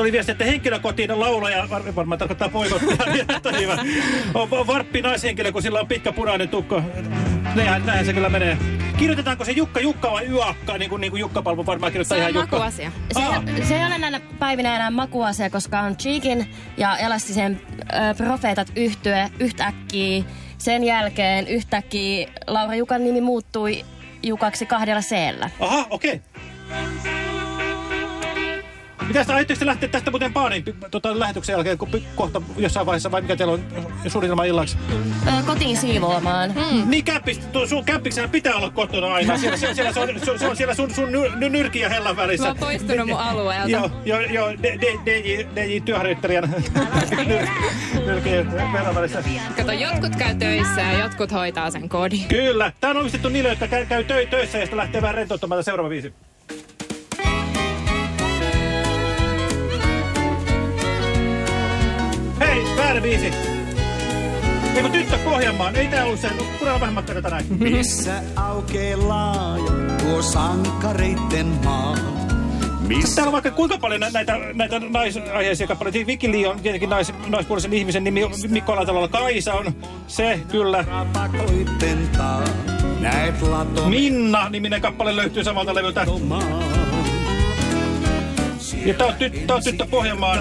tuli viesti, että henkilökotiin laulaja, var- varmaan tarkoittaa poikottaa, on varppi naishenkilö, kun sillä on pitkä punainen tukko. Näinhän, näinhän se kyllä menee. Kirjoitetaanko se Jukka Jukka vai Yakka, niin kuin, niin kuin Jukka Palmu varmaan kirjoittaa Se ihan Jukka. makuasia. Se, se ei ole näinä päivinä enää makuasia, koska on Cheekin ja Elastisen äh, profeetat yhtye yhtäkkiä. Sen jälkeen yhtäkkiä Laura Jukan nimi muuttui Jukaksi kahdella seellä. Aha, okei. Okay. Mitäs ajatteko te lähteä tästä muuten paaniin pi- tota, lähetyksen jälkeen, kun kohta jossain vaiheessa, vai mikä teillä on suunnitelma illaksi? Ö, kotiin siivoamaan. Mm. Niin käppis, tuo sun käppiksenä pitää olla kotona aina. Siellä, siellä, siellä, se, on, se, on- se on siellä sun, sun ny, ny, nyrkin ja hellan välissä. Mä oon poistunut mun alueelta. Joo, joo, joo, DJ, DJ työharjoittelijan nyrkin ja hellan välissä. Kato, jotkut käy töissä ja jotkut hoitaa sen kodin. Kyllä. Tämä on omistettu niille, jotka käy, käy tö, töissä ja sitten lähtee vähän rentouttamaan seuraava viisi. Väärä viisi. Eikö tyttö Pohjanmaan? Ei tää ollut se. Kurella vähän matkaa tänään. Missä aukee laaja tuo sankareitten maa? Missä? Täällä on vaikka kuinka paljon nä- näitä, näitä naisaiheisia kappaleita. Vicky Lee on tietenkin nais, naispuolisen ihmisen nimi. Mikko Alatalolla Kaisa on se, kyllä. Minna-niminen kappale löytyy samalta levyltä. Ja tää on, ty tää on tyttö Pohjanmaan.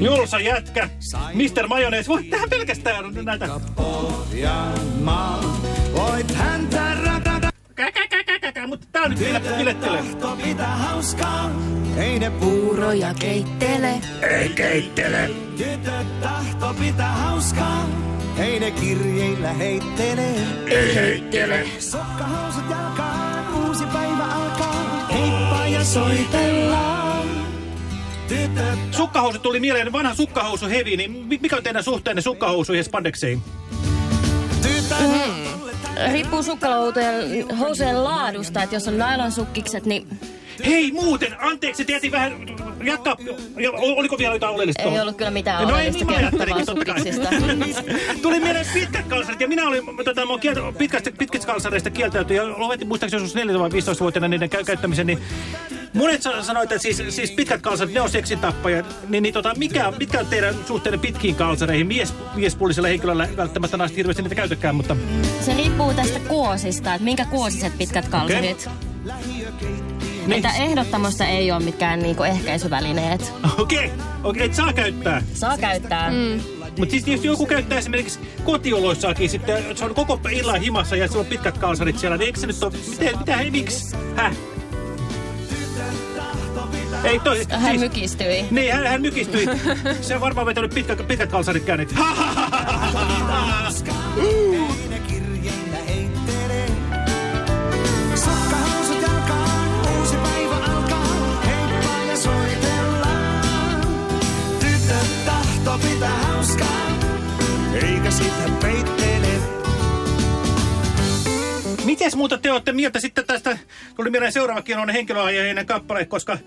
Julsa jätkä. Mr. Majonees. Voi tähän pelkästään näitä. Pohjanmaa, voit häntä ratata. Mutta tää on nyt vielä hauskaa, ei ne puuroja keittele. Ei keittele. Tytöt tahto pitää hauskaa, ei ne kirjeillä heittele. Ei heittele. Sokkahousut jalkaan, uusi päivä alkaa. Heippa ja soitellaan. Tytöt Sukkahousu tuli mieleen, vanha sukkahousu hevi, niin mi- mikä on teidän suhteenne sukkahousuihin ja spandekseihin? Mm. Riippuu sukkalahousujen housujen laadusta, että jos on nylon sukkikset, niin Hei muuten, anteeksi, tietysti vähän jatkaa. ja Oliko vielä jotain oleellista? ei ollut kyllä mitään No ei, oleellista niin kerrottavaa sukkiksista. Tuli mieleen pitkät kalsarit, ja minä olin, tota, mä kieltä, pitkästä, pitkistä kalsareista kieltäyty, ja lopetin muistaakseni joskus 14 vai 15 vuotiaana niiden käy, käyttämisen, niin monet sa- sanoivat, että siis, siis pitkät kalsarit, ne on seksitappajat, niin, niin tota, mikä, mitkä on teidän suhteenne pitkiin kalsareihin? Mies, miespuolisella henkilöllä välttämättä naiset hirveästi niitä käytäkään, mutta Se riippuu tästä kuosista, että minkä kuosiset pitkät kalsarit. Niin. Että ehdottamassa ei ole mitkään niinku ehkäisyvälineet. okei, okay, okei, et saa käyttää. Saa käyttää. Mm. Mutta siis jos joku käyttää esimerkiksi kotioloissakin sitten, se on koko illan himassa ja sillä on pitkät kalsarit siellä, niin eikö se nyt ole, miten, mitä hei, miksi? Häh? Ei toi, Hän mykistyi. Niin, hän, hän mykistyi. Se on varmaan vetänyt pitkä, pitkät kalsarit käännet. Mites muuta te olette mieltä sitten tästä, tuli mieleen seuraavakin on henkilöaiheinen kappale, koska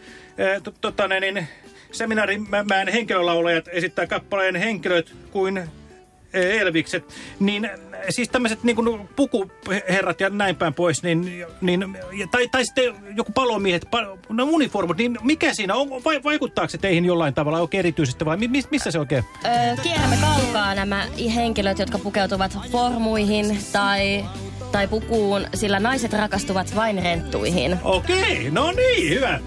ne, niin, seminaarimäen henkilölaulajat esittää kappaleen henkilöt kuin Elvikset, niin siis tämmöiset niin pukuherrat ja näin päin pois, niin, niin, tai, tai sitten joku palomiehet, pa, no uniformut, niin mikä siinä on, vai, vaikuttaako se teihin jollain tavalla oikein erityisesti vai mi, mis- missä se oikein? Öö, kierrämme kaukaa nämä henkilöt, jotka pukeutuvat formuihin tai, tai pukuun, sillä naiset rakastuvat vain renttuihin. Okei, no niin, hyvä.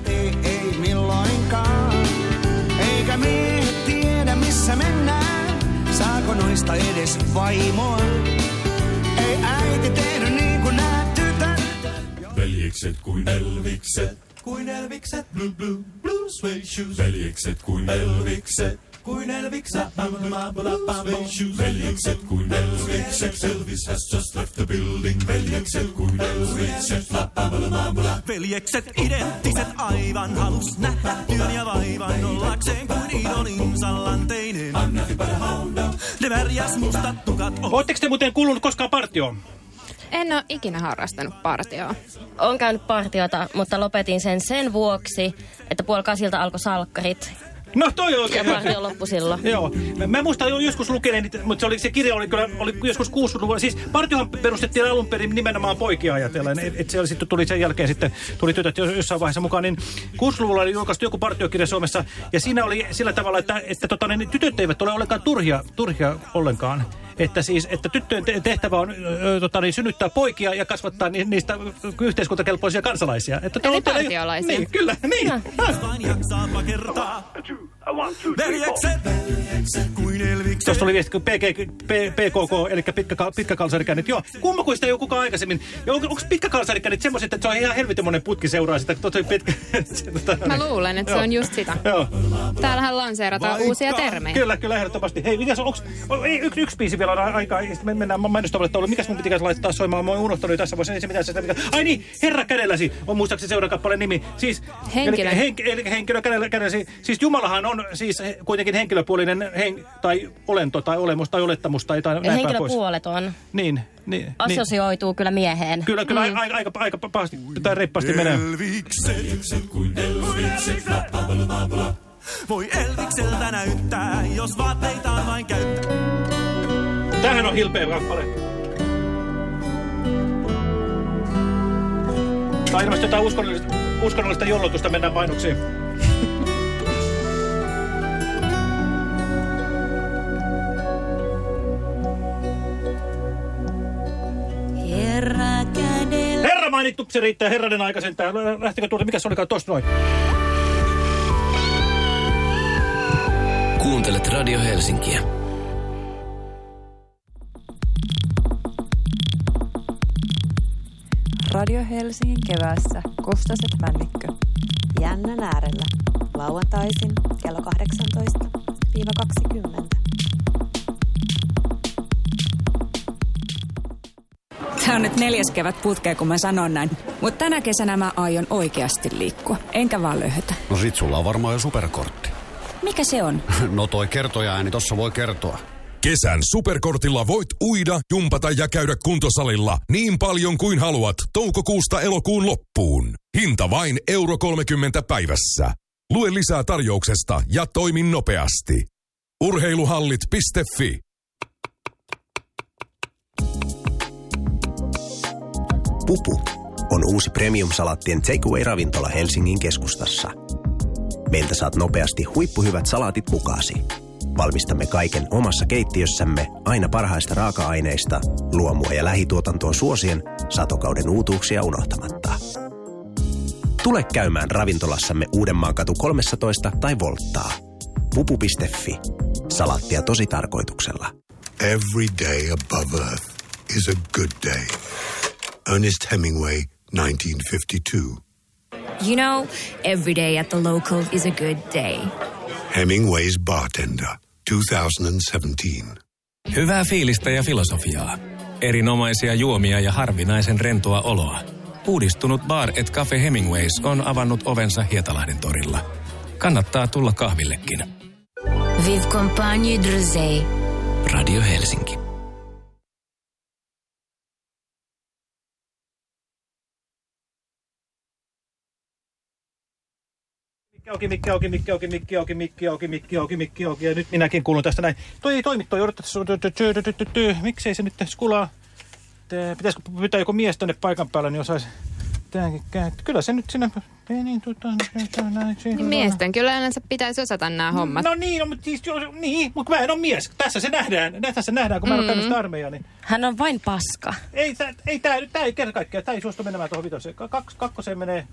Ei milloinkaan, eikä miehet tiedä missä mennään. Saako noista edes vaimoa? Ei äiti tehnyt niin kuin nää tytöt. Veljekset kuin Elvikset. Kuin Elvikset. Blue, blue, blue suede shoes. Veljekset kuin Elvikset. Kuin Elvikset. Veljekset kuin Elvikset. Elvis has just left the building. Veljekset kuin Elvikset. Veljekset identtiset aivan halus nähdä työn ja vaivan ollakseen kuin idolinsa lanteinen. Ne värjäs mustat tukat Oletteko te muuten kuulunut koskaan partioon? En ole ikinä harrastanut partioa. Olen käynyt partiota, mutta lopetin sen sen vuoksi, että puoli kasilta alkoi salkkarit. No toi on Ja oikein partio loppui silloin. Joo. Mä, mä muistan jo joskus lukeneeni, mutta se, oli, se kirja oli kyllä oli joskus 60-luvulla. Siis partiohan perustettiin alun perin nimenomaan poikia ajatellen. Et, et se oli, sitten tuli sen jälkeen sitten tuli tytöt jos- jossain vaiheessa mukaan. Niin 60-luvulla oli julkaistu joku partiokirja Suomessa. Ja siinä oli sillä tavalla, että, että tota, niin tytöt eivät ole ollenkaan turhia, turhia ollenkaan. Että siis, että tyttöjen te- tehtävä on ö, tota, niin, synnyttää poikia ja kasvattaa ni, niistä yhteiskuntakelpoisia kansalaisia. Että te Eli olette- partiolaisia. Niin, kyllä, niin. vain Tuosta oli viesti, kun PK, PKK, eli pitkä, pitkäkalsarikännit. Joo, kumma kuin sitä ei ole kukaan aikaisemmin. Ja on, onko pitkäkalsarikännit semmoiset, että se on ihan helvetin putki seuraa sitä? Tota, pitkä, Mä luulen, että se on just sitä. Joo. Täällähän lanseerataan uusia termejä. Kyllä, kyllä, ehdottomasti. Hei, mitäs on, onks, yksi, yksi biisi vielä on aikaa, ja sitten me mennään mainostavalle taululle. Mikäs mun pitäisi laittaa soimaan? Mä oon unohtanut jo tässä vuosi. Ei se mitään sitä, mikä... Ai niin, Herra kädelläsi on muistaakseni seuran kappaleen nimi. Siis, Henkilö. Eli, henk, eli henkilö kädellä, kädelläsi. Siis Jumalahan on siis he- kuitenkin henkilöpuolinen hen, tai olento tai olemus tai olettamus tai, tai Ja näin päin pois. henkilöpuolet on. Niin, niin. niin. Assosioituu kyllä mieheen. Kyllä, kyllä mm. aika, aika, aika pahasti tai reippaasti menee. Elvikset kuin Elvikset. Voi Elvikseltä näyttää, jos vaatteitaan vain käyttää. Tämähän on hilpeä kappale. Tai ilmeisesti jotain uskonnollista, uskonnollista jollotusta mennään mainoksiin. Mainittu, se riittää herranen aika sentään. Lähtikö tuolta, mikä se olikaan tosta noin? Kuuntelet Radio Helsinkiä. Radio Helsingin keväässä Kostaset Männikkö. Jännän äärellä. Lauantaisin kello 18-20. On nyt neljäs kevät putkeen, kun mä sanon näin. Mutta tänä kesänä mä aion oikeasti liikkua, enkä vaan löhötä. No sit sulla on varmaan jo superkortti. Mikä se on? No toi kertoja-ääni tossa voi kertoa. Kesän superkortilla voit uida, jumpata ja käydä kuntosalilla niin paljon kuin haluat toukokuusta elokuun loppuun. Hinta vain euro 30 päivässä. Lue lisää tarjouksesta ja toimi nopeasti. Urheiluhallit.fi Pupu on uusi premium-salaattien takeaway-ravintola Helsingin keskustassa. Meiltä saat nopeasti huippuhyvät salaatit mukaasi. Valmistamme kaiken omassa keittiössämme aina parhaista raaka-aineista, luomua ja lähituotantoa suosien, satokauden uutuuksia unohtamatta. Tule käymään ravintolassamme Uudenmaan katu 13 tai Volttaa. Pupu.fi. Salattia tosi tarkoituksella. Every day above Earth is a good day. Ernest Hemingway, 1952. You know, every day at the local is a good day. Hemingway's Bartender, 2017. Hyvää fiilistä ja filosofiaa. Erinomaisia juomia ja harvinaisen rentoa oloa. Uudistunut Bar et Cafe Hemingways on avannut ovensa Hietalahden torilla. Kannattaa tulla kahvillekin. Vive Compagne de Rosé. Radio Helsinki. Auki, mikki auki, mikki auki, mikki auki, mikki auki, mikki auki, mikki auki. Ja nyt minäkin kuulun tästä näin. Toi ei toimi, toi. Miksei se nyt skulaa? Pitäisikö pyytää joku mies tänne paikan päällä, niin osaisi. Kyllä se nyt sinne... Ei niin, tuota, näin, siinä Niin miesten kyllä yleensä pitäisi osata nämä hommat. No niin, no, mutta siis, jo, niin, mutta mä en ole mies. Tässä se nähdään. Tässä se nähdään, kun mä en ole Mm. käynyt armeijaa. Niin. Hän on vain paska. Ei, tää, ei, tää, tää ei kerta kaikkiaan. Tää ei suostu menemään tuohon vitoseen. Kaks, kakkoseen menee...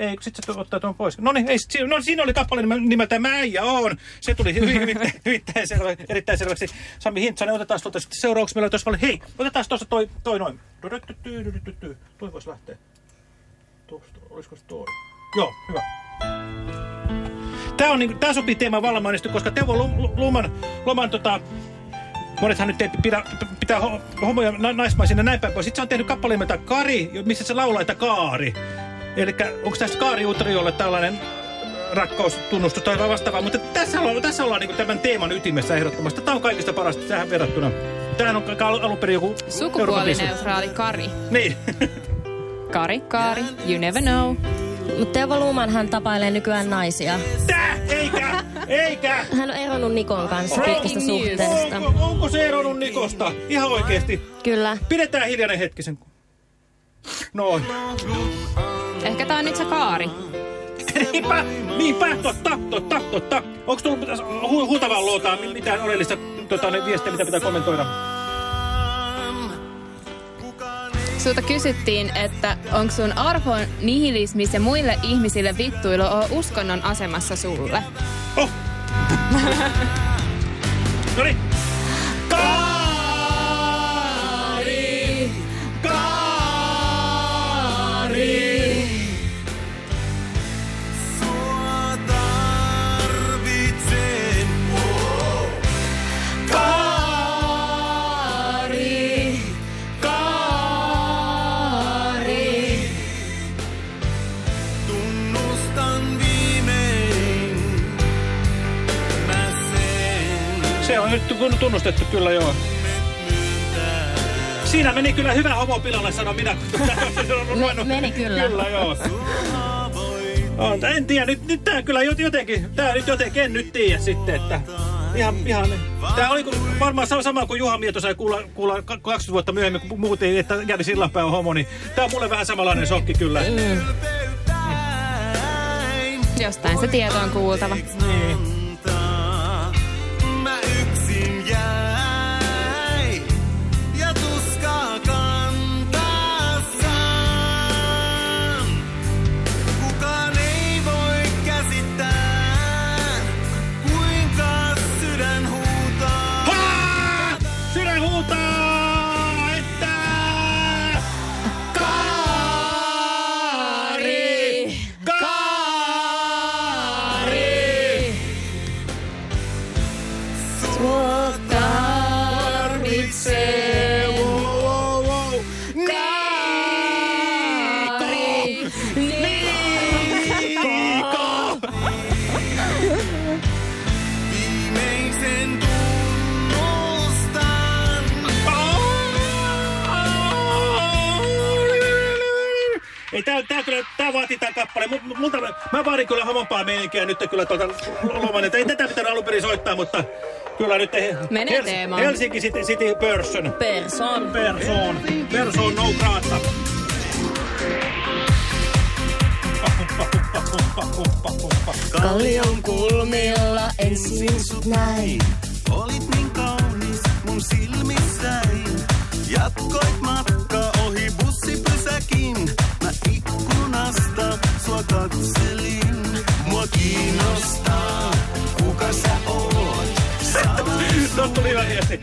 Ei, kun sit se ottaa tuon pois. No niin, no, siinä oli kappale nimeltä- Mä äijä oon. Se tuli hyvin, hyvin, hyvin selvä, erittäin selväksi. Sami Hintsanen, otetaan tuolta sitten seuraavaksi. Meillä on tuossa paljon. Hei, otetaan tuossa toi, toi noin. Toi voisi lähteä. Tuosta, olisiko se toi? Joo, hyvä. Tää, on, niin, tää sopii teeman vallanmaisesti, koska Teuvo Lu- Luman, Loman tota, Monethan nyt ei pidä, pitää ho- homoja na, naismaisina näin päin pois. Sitten se on tehnyt kappaleen Kari, missä se laulaa, että Kaari. Eli onko tässä Kaari Utriolle tällainen rakkaustunnustus tai vastaavaa, mutta tässä ollaan, tässä ollaan niin tämän teeman ytimessä ehdottomasti. Tämä on kaikista parasta tähän verrattuna. Tämähän on ka- alun perin joku... Sukupuolineutraali Kari. Niin. Kari, Kari, you never know. Mutta Teuvo Luuman hän tapailee nykyään naisia. Tää? Eikä! Eikä! Hän on eronnut Nikon kanssa pitkästä suhteesta. Onko, onko se eronnut Nikosta? Ihan oikeesti. Kyllä. Pidetään hiljainen hetkisen. Noin. Ehkä tää on nyt se Kaari. Niinpä, niinpä, totta, totta, totta. Onko tullut hu huutavaa luotaan mitään oleellista tota, viestiä, mitä pitää kommentoida? Sulta kysyttiin, että onko sun arvon nihilismis ja muille ihmisille vittuilu ole uskonnon asemassa sulle? Oh! Noniin. Kaari, tunnustettu kyllä joo. Siinä meni kyllä hyvä homo pilalle, sanon minä. Me, meni kyllä. Kyllä joo. On, en tiedä, nyt, nyt tää kyllä jot- jotenkin, tää nyt jotenkin, en nyt tiedä sitten, että ihan, ihan, tää oli kun- varmaan sama, sama kuin Juha Mieto sai kuulla, kuulla 20 vuotta myöhemmin, kun muutin, että Jari Sillanpää on homo, niin tää on mulle vähän samanlainen shokki kyllä. Mm. Jostain se tieto on kuultava. Niin. Kappale. Multa, mä vaadin kyllä homompaa meininkiä nyt kyllä tuolta Loman, että ei tätä pitänyt alun perin soittaa, mutta kyllä nyt he, Menee teemaan. Helsinki City, City Person. Person. Person. Person no grata. Kallion kulmilla ensin sut näin. Olit niin kaunis mun silmissäin. Jatkoit matkaa ohi bussipysäkin ikkunasta sua katselin. Mua kiinnostaa, kuka sä oot. Tuli hyvä viesti.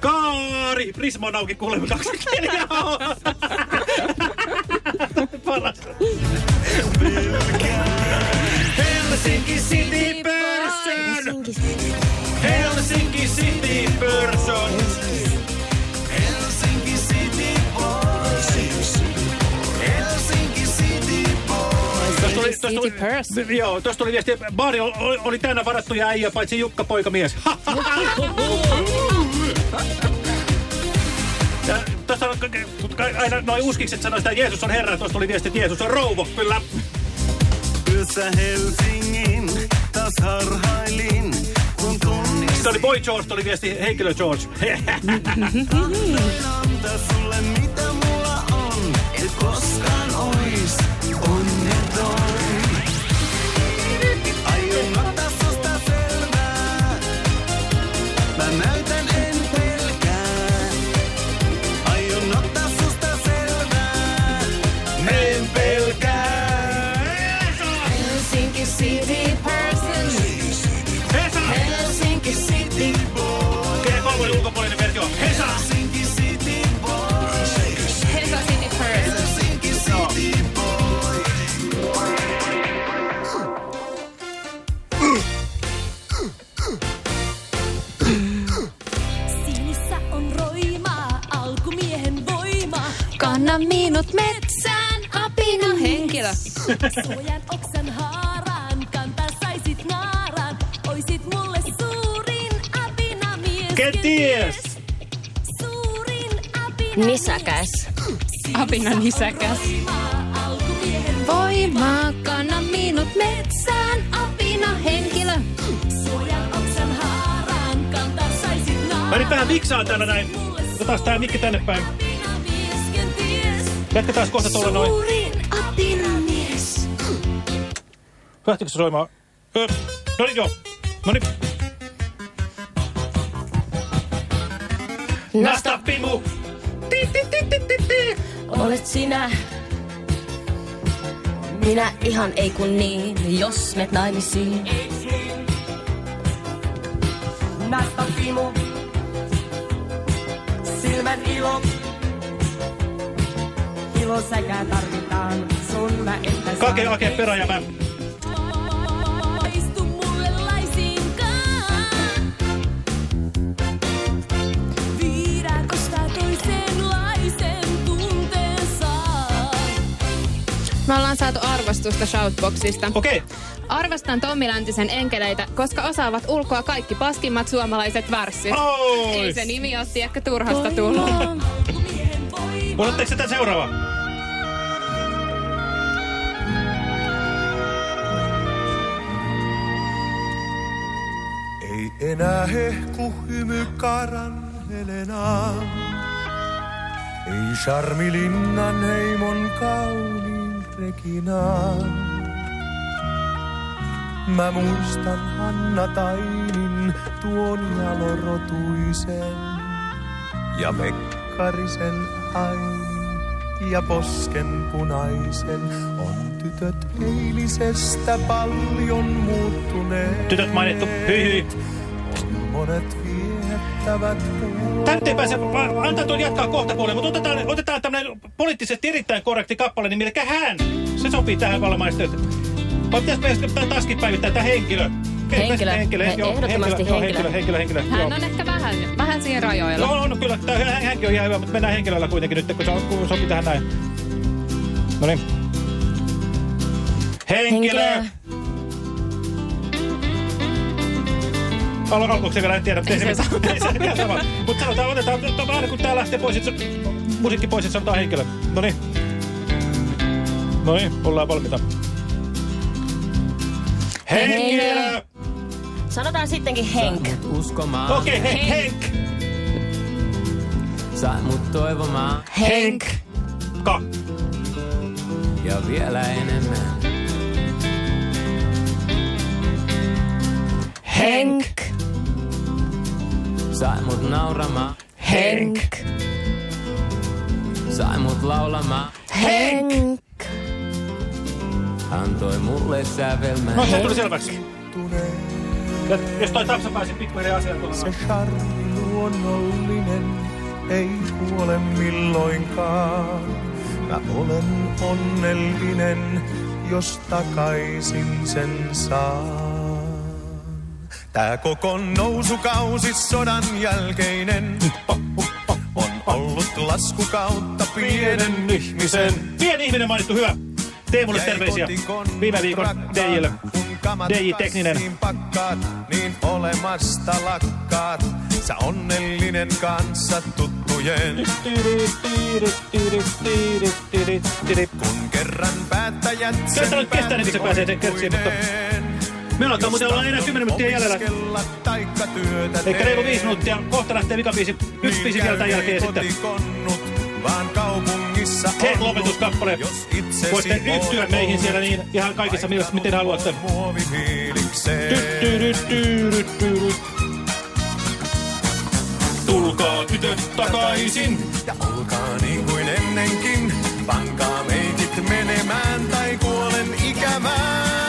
Kaari, Prisma on auki kuulemme 24 Paras. Helsinki City Tuossa tuli, tuli, joo, tuossa tuli viesti, baari oli, oli täynnä varattuja äijä, paitsi Jukka poikamies. Ja Tuossa on aina noin uskikset sanoo sitä, että Jeesus on Herra. Tuossa tuli viesti, että Jeesus on rouvo, kyllä. Yössä Helsingin taas harhailin, kun tunnistin. Sitten oli Boy George, tuli viesti, henkilö George. Tahtoin antaa sulle mitä mulla on, et koskaan Suojan oksan haaraan, kantaa saisit naaraan. Oisit mulle suurin apina mies. Kenties! Nisäkäs. Apina nisäkäs. Voimaa, kanna minut metsään, apina henkilö. Suojan oksan haaraan, kantaa saisit naaraan. Mä nyt vähän miksaan täällä näin. Otetaan tää mikki tänne päin. Jatketaan kohta tuolla noin. Suurin apina. Lähtikö se soimaan? Öö, no niin joo. No niin. Nasta pimu! Olet sinä. Minä ihan ei kun niin, jos met naimisiin. Nasta pimu, silmän ilo. Ilo sekä tarvitaan, sun mä että Kake, ake, perä ja mä. Me ollaan saatu arvostusta Shoutboxista. Okei. Arvostan Tommi Läntisen enkeleitä, koska osaavat ulkoa kaikki paskimmat suomalaiset värssyt. Ois. Ei se nimi ole ehkä turhasta tullut. Kuuletteko sitä seuraava? Ei enää hehku hymy karan Helenaa. Ei charmilinnan heimon kauniin Reginaa. Mä muistan Hanna Tainin tuon jalorotuisen ja Pekkarisen Ainin ja posken punaisen. On tytöt eilisestä paljon muuttuneet. Tytöt mainittu. Hyi hyi. Monet viettävät Tänne ei pääse, antaa tuon jatkaa kohta puolelle, mutta otetaan, otetaan tämmönen poliittisesti erittäin korrekti kappale nimeltä Hän. Se sopii tähän valmaista. Vai pitäis meidän pitää taaskin päivittää tämä henkilö? Henkilö. henkilö, He- joo, ehdottomasti henkilö. henkilö, henkilö, henkilö, joo. Hän on ehkä vähän, vähän siinä rajoilla. Joo, on kyllä. Tämä hän- hänkin on ihan hyvä, mutta mennään henkilöllä kuitenkin nyt, kun se on- kun sopii tähän näin. No niin. Henkilö! Henkilö. Al alkuuko se vielä, en tiedä. Ei se saa. Ei se ihan sama. Mutta sanotaan, otetaan, to- aina kun tää lähtee pois, se, musiikki pois, sit sanotaan henkilö. No niin. No niin, ollaan valmiita. Henkilö! Sanotaan sittenkin Henk. Uskomaan. Okei, okay, he, Henk. Sai mut toivomaan. Henk. Ka. Ja vielä enemmän. Henk. Sai mut nauramaan. Henk. Sai mut laulamaan. Henk. Antoi mulle sävelmän. No se tuli selväksi. Ja jos toi Tapsa pääsi pikkuhiljaa asiaan tuolla. Se charmi luonnollinen, ei kuole milloinkaan. Mä olen onnellinen, jos takaisin sen saan. Tää koko nousukausi sodan jälkeinen on ollut laskukautta pienen ihmisen. Pieni ihminen mainittu, hyvä. Tee mulle terveisiä viime viikon DJlle. DJ Tekninen. Pakkaat, niin olemasta lakkaat. Sä onnellinen kanssa tuttujen. Kun kerran päättäjät sen Kyllä kestää, niin se pääsee sen kertsiin, mutta... Me aletaan muuten olla enää 10 minuuttia jäljellä. Eikä reilu 5 minuuttia. Kohta lähtee vikabiisi. Yksi biisi vielä tämän jälkeen sitten... vaan kaupungissa Se lopetuskappale. Voitte yhtyä meihin siellä niin ihan kaikissa mielessä, miten haluatte. Tulkaa tytöt takaisin. Ja olkaa niin kuin ennenkin. Pankaa meikit menemään tai kuolen ikämään.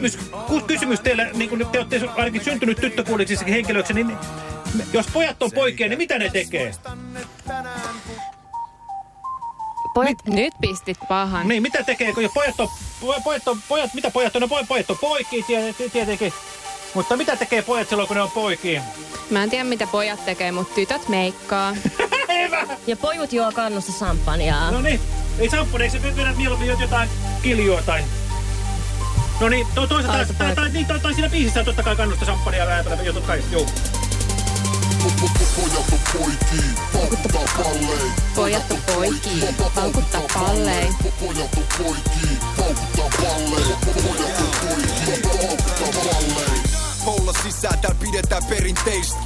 Kysymys, kysymys teille, niin kuin te olette ainakin syntynyt tyttöpuolisiksi henkilöiksi, niin jos pojat on poikia, niin mitä ne tekee? Pojat... Nyt, nyt pistit pahan. Niin, mitä tekee, kun jos pojat on, po- pojat on, pojat, mitä pojat on, no poj- pojat on poikia tie- tietenkin. Mutta mitä tekee pojat silloin, kun ne on poikia? Mä en tiedä, mitä pojat tekee, mutta tytöt meikkaa. Ja pojut juo kannusta sampanjaa. No niin, ei samppune, eikö se vedä mieluummin jotain kiljua tai... No niin, to, toisaalta, tai, tai, tai, niin, tai, tai siinä biisissä on totta kai kannusta samppania ja jo totta kai, juu. Pojat on poikii, paukuttaa pallein. Polla sisään, täällä pidetään perinteistä.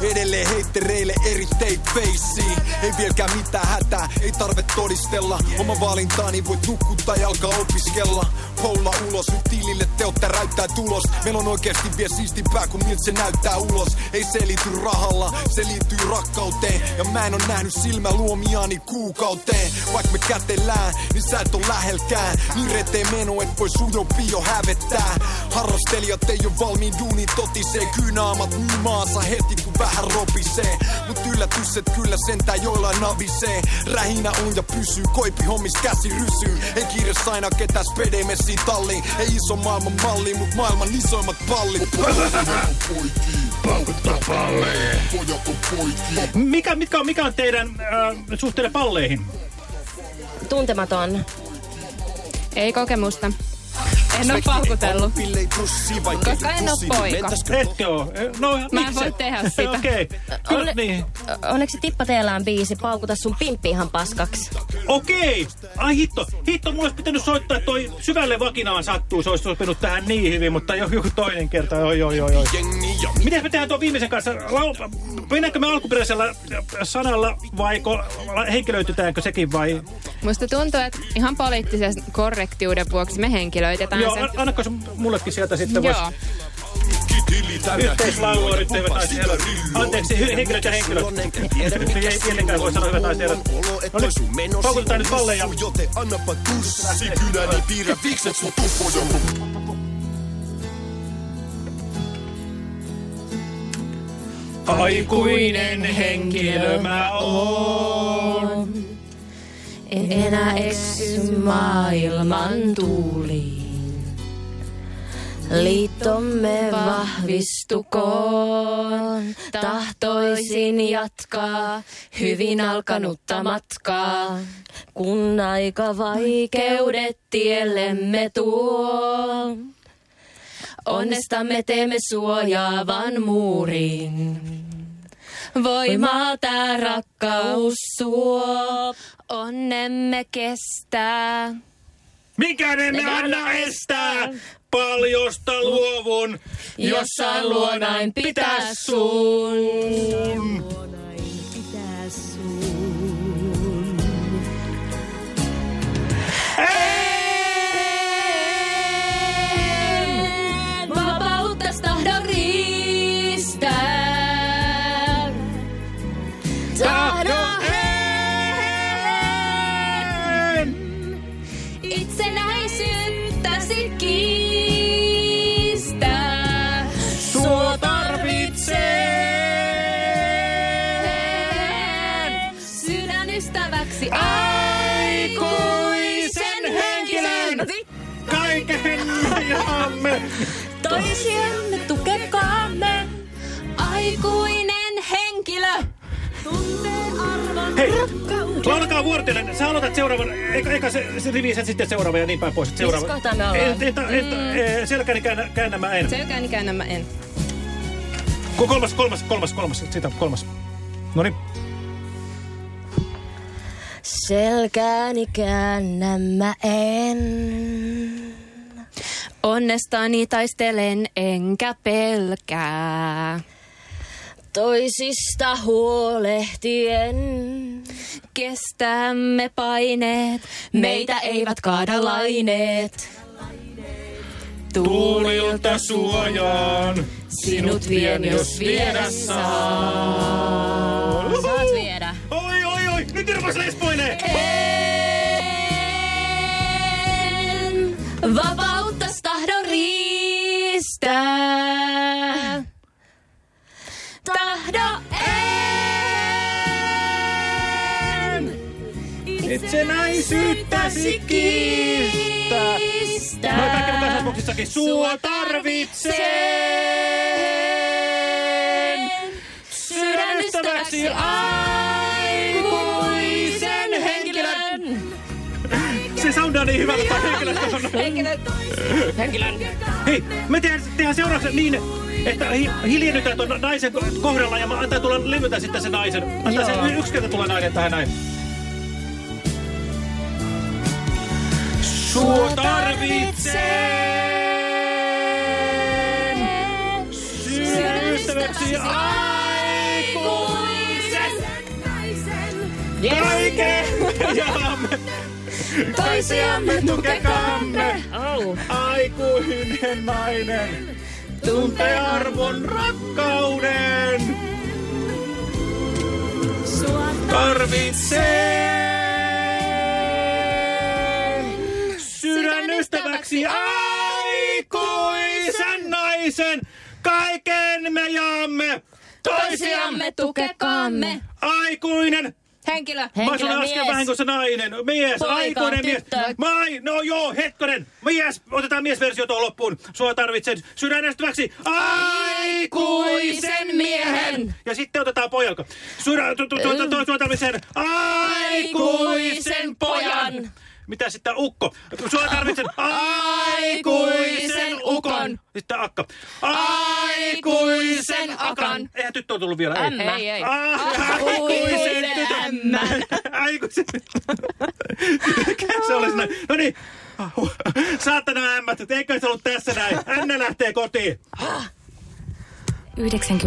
Edelleen heittereille eri feissiin. Ei vieläkään mitään hätää, ei tarve todistella. Oma valintaani voit nukkuttaa ja alkaa opiskella. Polla ulos, nyt tilille teot täräyttää tulos. Meillä on oikeasti vielä siistimpää kuin miltä se näyttää ulos. Ei se liity rahalla, se liittyy rakkauteen. Ja mä en oo nähnyt silmä luomiani kuukauteen. Vaikka me kätellään, niin sä et oo lähelkään. Niin reteen meno, et voi sujopi jo hävettää. Harrastelijat ei oo valmiin duuni totisee. Kyynaamat myy maansa heti kun vähän ropisee. Mut yllätys, et kyllä sentään joillain navisee. Rähinä on ja pysyy, koipi hommis käsi rysyy. Ei kiire saina ketään spedemessiin talliin. Ei iso maailman malli, mut maailman isoimmat pallit. Mikä, mikä, on, mikä on teidän äh, suhteenne palleihin? Tuntematon. Ei kokemusta. En oo paukutellut. Koska en oo poika. Etkö oo? No, Mä en voi tehdä sitä. Okei. Kyllä, Onne, niin. Onneksi Tippa teellään biisi Paukuta sun pimppi ihan paskaksi. Okei. Ai hitto. Hitto, mulla olisi pitänyt soittaa toi syvälle vakinaan sattuu. Se olisi sopinut tähän niin hyvin, mutta jo- joku toinen kerta. Oi, oi, oi, oi. Miten me tehdään tuon viimeisen kanssa? Mennäänkö me alkuperäisellä sanalla vai henkilöitytäänkö sekin vai? Musta tuntuu, että ihan poliittisen korrektiuden vuoksi me henkilöitetään Joo, se. an- annako se mullekin sieltä sitten vois... Joo. Hyvät naiset herrat. Anteeksi, henkilöt ja henkilöt. Ei tietenkään voi sanoa hyvät naiset ja herrat. No nyt, paukutetaan nyt palleja. Joten annapa tussi kynäni, piirrä vikset sun tuppoja. Aikuinen henkilö mä oon. En enää eksy maailman tuuliin. Liittomme vahvistukoon. Tahtoisin jatkaa hyvin alkanutta matkaa. Kun aika vaikeudet tiellemme tuo. Onnestamme teemme suojaavan muurin. Voimaa tää rakkaus suo. Onnemme kestää. Mikään emme anna estää. Paljosta luovun, Jos saan luonain pitää sun. Toisiamme tukekaamme. Aikuinen henkilö. Hei, laulakaa vuorotellen. Sä aloitat seuraavan, eka, eka se, se rivi, sen sitten seuraava ja niin päin pois. Seuraava. Missä kohtaa me ollaan? En, en, en, Mm. en, selkäni käännä, käännä mä en. Selkääni käännä mä en. Ko- Kolmas, kolmas, kolmas, kolmas. Sitä, kolmas. Noniin. Selkääni käännä mä en. Onnestani taistelen enkä pelkää. Toisista huolehtien. Kestämme paineet, meitä eivät kaada laineet. Tuulilta suojaan. Sinut vien, jos viedä saa. Saat viedä. Oi, oi, oi. Nyt irvas lesboineen. En vapautta tahdon riistää. Tahdo en Itsenäisyyttäsi kiistää. No kaikki mun. Sua tarvitseen. Sydänystäväksi aikuisen henkilön. Se soundaa niin hyvältä tai henkilöstä on. Henkilön. Henkilön. Hei, me tehdään, tehdään seuraavaksi niin, että hi, hiljennytään tuon naisen kohdalla ja mä antaa tulla levytä sitten se naisen. Antaa Joo. se yksi kerta tulee nainen tähän näin. Sua tarvitseen sydänystäväksi aikuisen. Kaiken me jaamme. Toisiamme tukekaamme. Oh. Aikuinen nainen tuntee arvon rakkauden. Sua Tarvitseen sydänystäväksi aikuisen naisen. Kaiken me jaamme. Toisiamme tukekaamme. Aikuinen Henkilö. Mä sanoin Henkilö, äsken mies. vähän kuin se nainen. Mies, Poika, aikuinen tyttö. mies. Mai, no joo, hetkonen. Mies, otetaan miesversio tuohon loppuun. Sua tarvitsen sydänestäväksi aikuisen miehen. Ja sitten otetaan pojalka. Sydä, tu, tu, tu, tu, tu, sua tarvitsen aikuisen pojan. Mitä sitten ukko? Sua tarvitsen aikuisen ukon. Sitten akka. Aikuisen akan. Eihän tyttö on tullut vielä. ei. Ämmä. Ei, ei. Aikuisen tytön. Aikuisen. Se olisi näin. No niin. Saatana ämmät, eikö se ollut tässä näin? Änne lähtee kotiin. 98